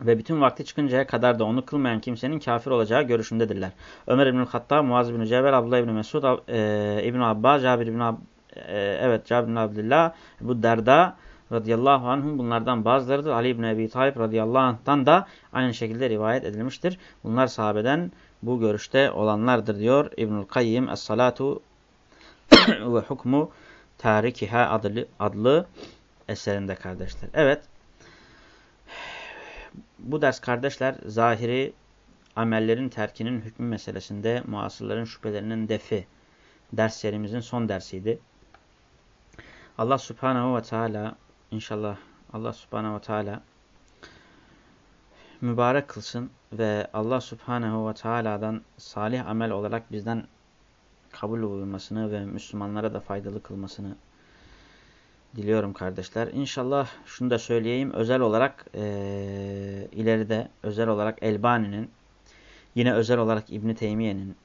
ve bütün vakti çıkıncaya kadar da onu kılmayan kimsenin kafir olacağı görüşündedirler. Ömer İbnül Hattab, Muaz İbni Cebel, Abdullah İbni Mesud, e, İbni Abbas, Cabir İbni Ab e, evet Cabir İbni Abdullah, bu Derda radıyallahu anhum bunlardan bazılarıdır. Ali İbni Ebi Talib radıyallahu anh'tan da aynı şekilde rivayet edilmiştir. Bunlar sahabeden bu görüşte olanlardır diyor İbnül Kayyim Es-Salatu ve Hukmu Tarikiha adlı, adlı eserinde kardeşler. Evet bu ders kardeşler zahiri amellerin terkinin hükmü meselesinde muasırların şüphelerinin defi ders serimizin son dersiydi. Allah subhanehu ve teala inşallah Allah subhanehu ve teala mübarek kılsın ve Allah subhanehu ve teala'dan salih amel olarak bizden kabul buyurmasını ve Müslümanlara da faydalı kılmasını diliyorum kardeşler. İnşallah şunu da söyleyeyim. Özel olarak e, ileride özel olarak Elbani'nin yine özel olarak İbn Teymiye'nin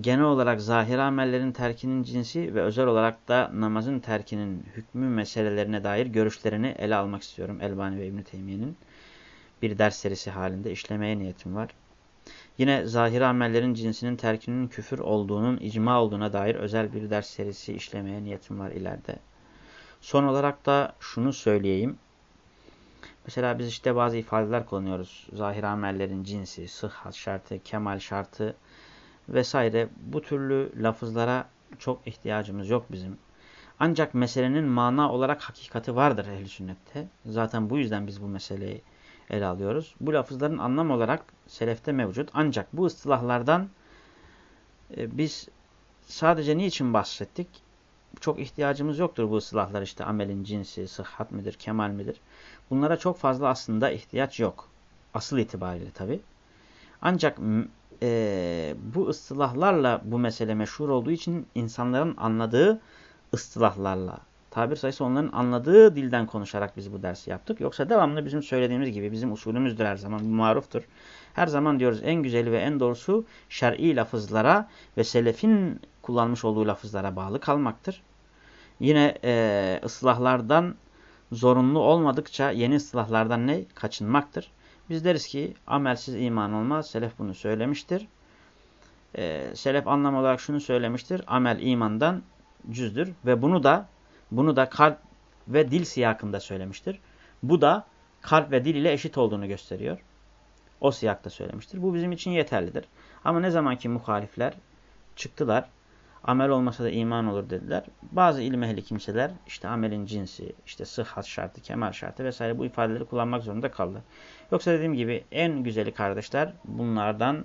genel olarak zahir amellerin terkinin cinsi ve özel olarak da namazın terkinin hükmü meselelerine dair görüşlerini ele almak istiyorum. Elbani ve İbn Teymiye'nin bir ders serisi halinde işlemeye niyetim var. Yine zahir amellerin cinsinin terkinin küfür olduğunun icma olduğuna dair özel bir ders serisi işlemeye niyetim var ileride. Son olarak da şunu söyleyeyim. Mesela biz işte bazı ifadeler kullanıyoruz. Zahir amellerin cinsi, sıhhat şartı, kemal şartı vesaire. Bu türlü lafızlara çok ihtiyacımız yok bizim. Ancak meselenin mana olarak hakikati vardır ehl sünnette. Zaten bu yüzden biz bu meseleyi ele alıyoruz. Bu lafızların anlam olarak selefte mevcut. Ancak bu ıstılahlardan e, biz sadece niçin bahsettik? Çok ihtiyacımız yoktur bu ıslahlar işte amelin cinsi, sıhhat midir, kemal midir? Bunlara çok fazla aslında ihtiyaç yok. Asıl itibariyle tabi. Ancak e, bu ıstılahlarla bu mesele meşhur olduğu için insanların anladığı ıstılahlarla, tabir sayısı onların anladığı dilden konuşarak biz bu dersi yaptık. Yoksa devamlı bizim söylediğimiz gibi bizim usulümüzdür her zaman, bu maruftur. Her zaman diyoruz en güzeli ve en doğrusu şer'i lafızlara ve selefin kullanmış olduğu lafızlara bağlı kalmaktır. Yine e, ıslahlardan zorunlu olmadıkça yeni ıslahlardan ne? Kaçınmaktır. Biz deriz ki amelsiz iman olmaz. Selef bunu söylemiştir. E, selef anlam olarak şunu söylemiştir. Amel imandan cüzdür ve bunu da bunu da kalp ve dil siyakında söylemiştir. Bu da kalp ve dil ile eşit olduğunu gösteriyor. O siyakta söylemiştir. Bu bizim için yeterlidir. Ama ne zaman ki muhalifler çıktılar, amel olmasa da iman olur dediler. Bazı ilim ehli kimseler işte amelin cinsi, işte sıhhat şartı, kemal şartı vesaire bu ifadeleri kullanmak zorunda kaldı. Yoksa dediğim gibi en güzeli kardeşler bunlardan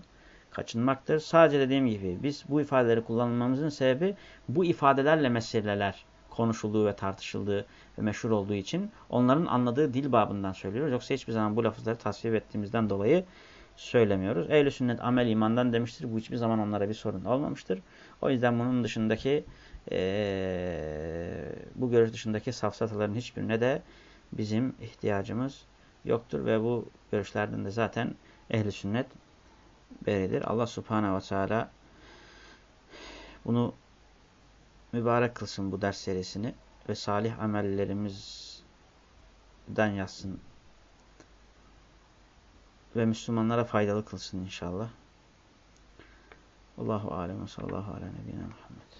kaçınmaktır. Sadece dediğim gibi biz bu ifadeleri kullanmamızın sebebi bu ifadelerle meseleler konuşulduğu ve tartışıldığı ve meşhur olduğu için onların anladığı dil babından söylüyoruz. Yoksa hiçbir zaman bu lafızları tasvip ettiğimizden dolayı söylemiyoruz. Ehl-i sünnet amel imandan demiştir. Bu hiçbir zaman onlara bir sorun olmamıştır. O yüzden bunun dışındaki e, bu görüş dışındaki safsataların hiçbirine de bizim ihtiyacımız yoktur ve bu görüşlerden de zaten ehli sünnet beridir. Allah subhanehu ve teala bunu mübarek kılsın bu ders serisini ve salih amellerimizden yazsın ve Müslümanlara faydalı kılsın inşallah. Allahu alem ve sallallahu ala nebine Muhammed.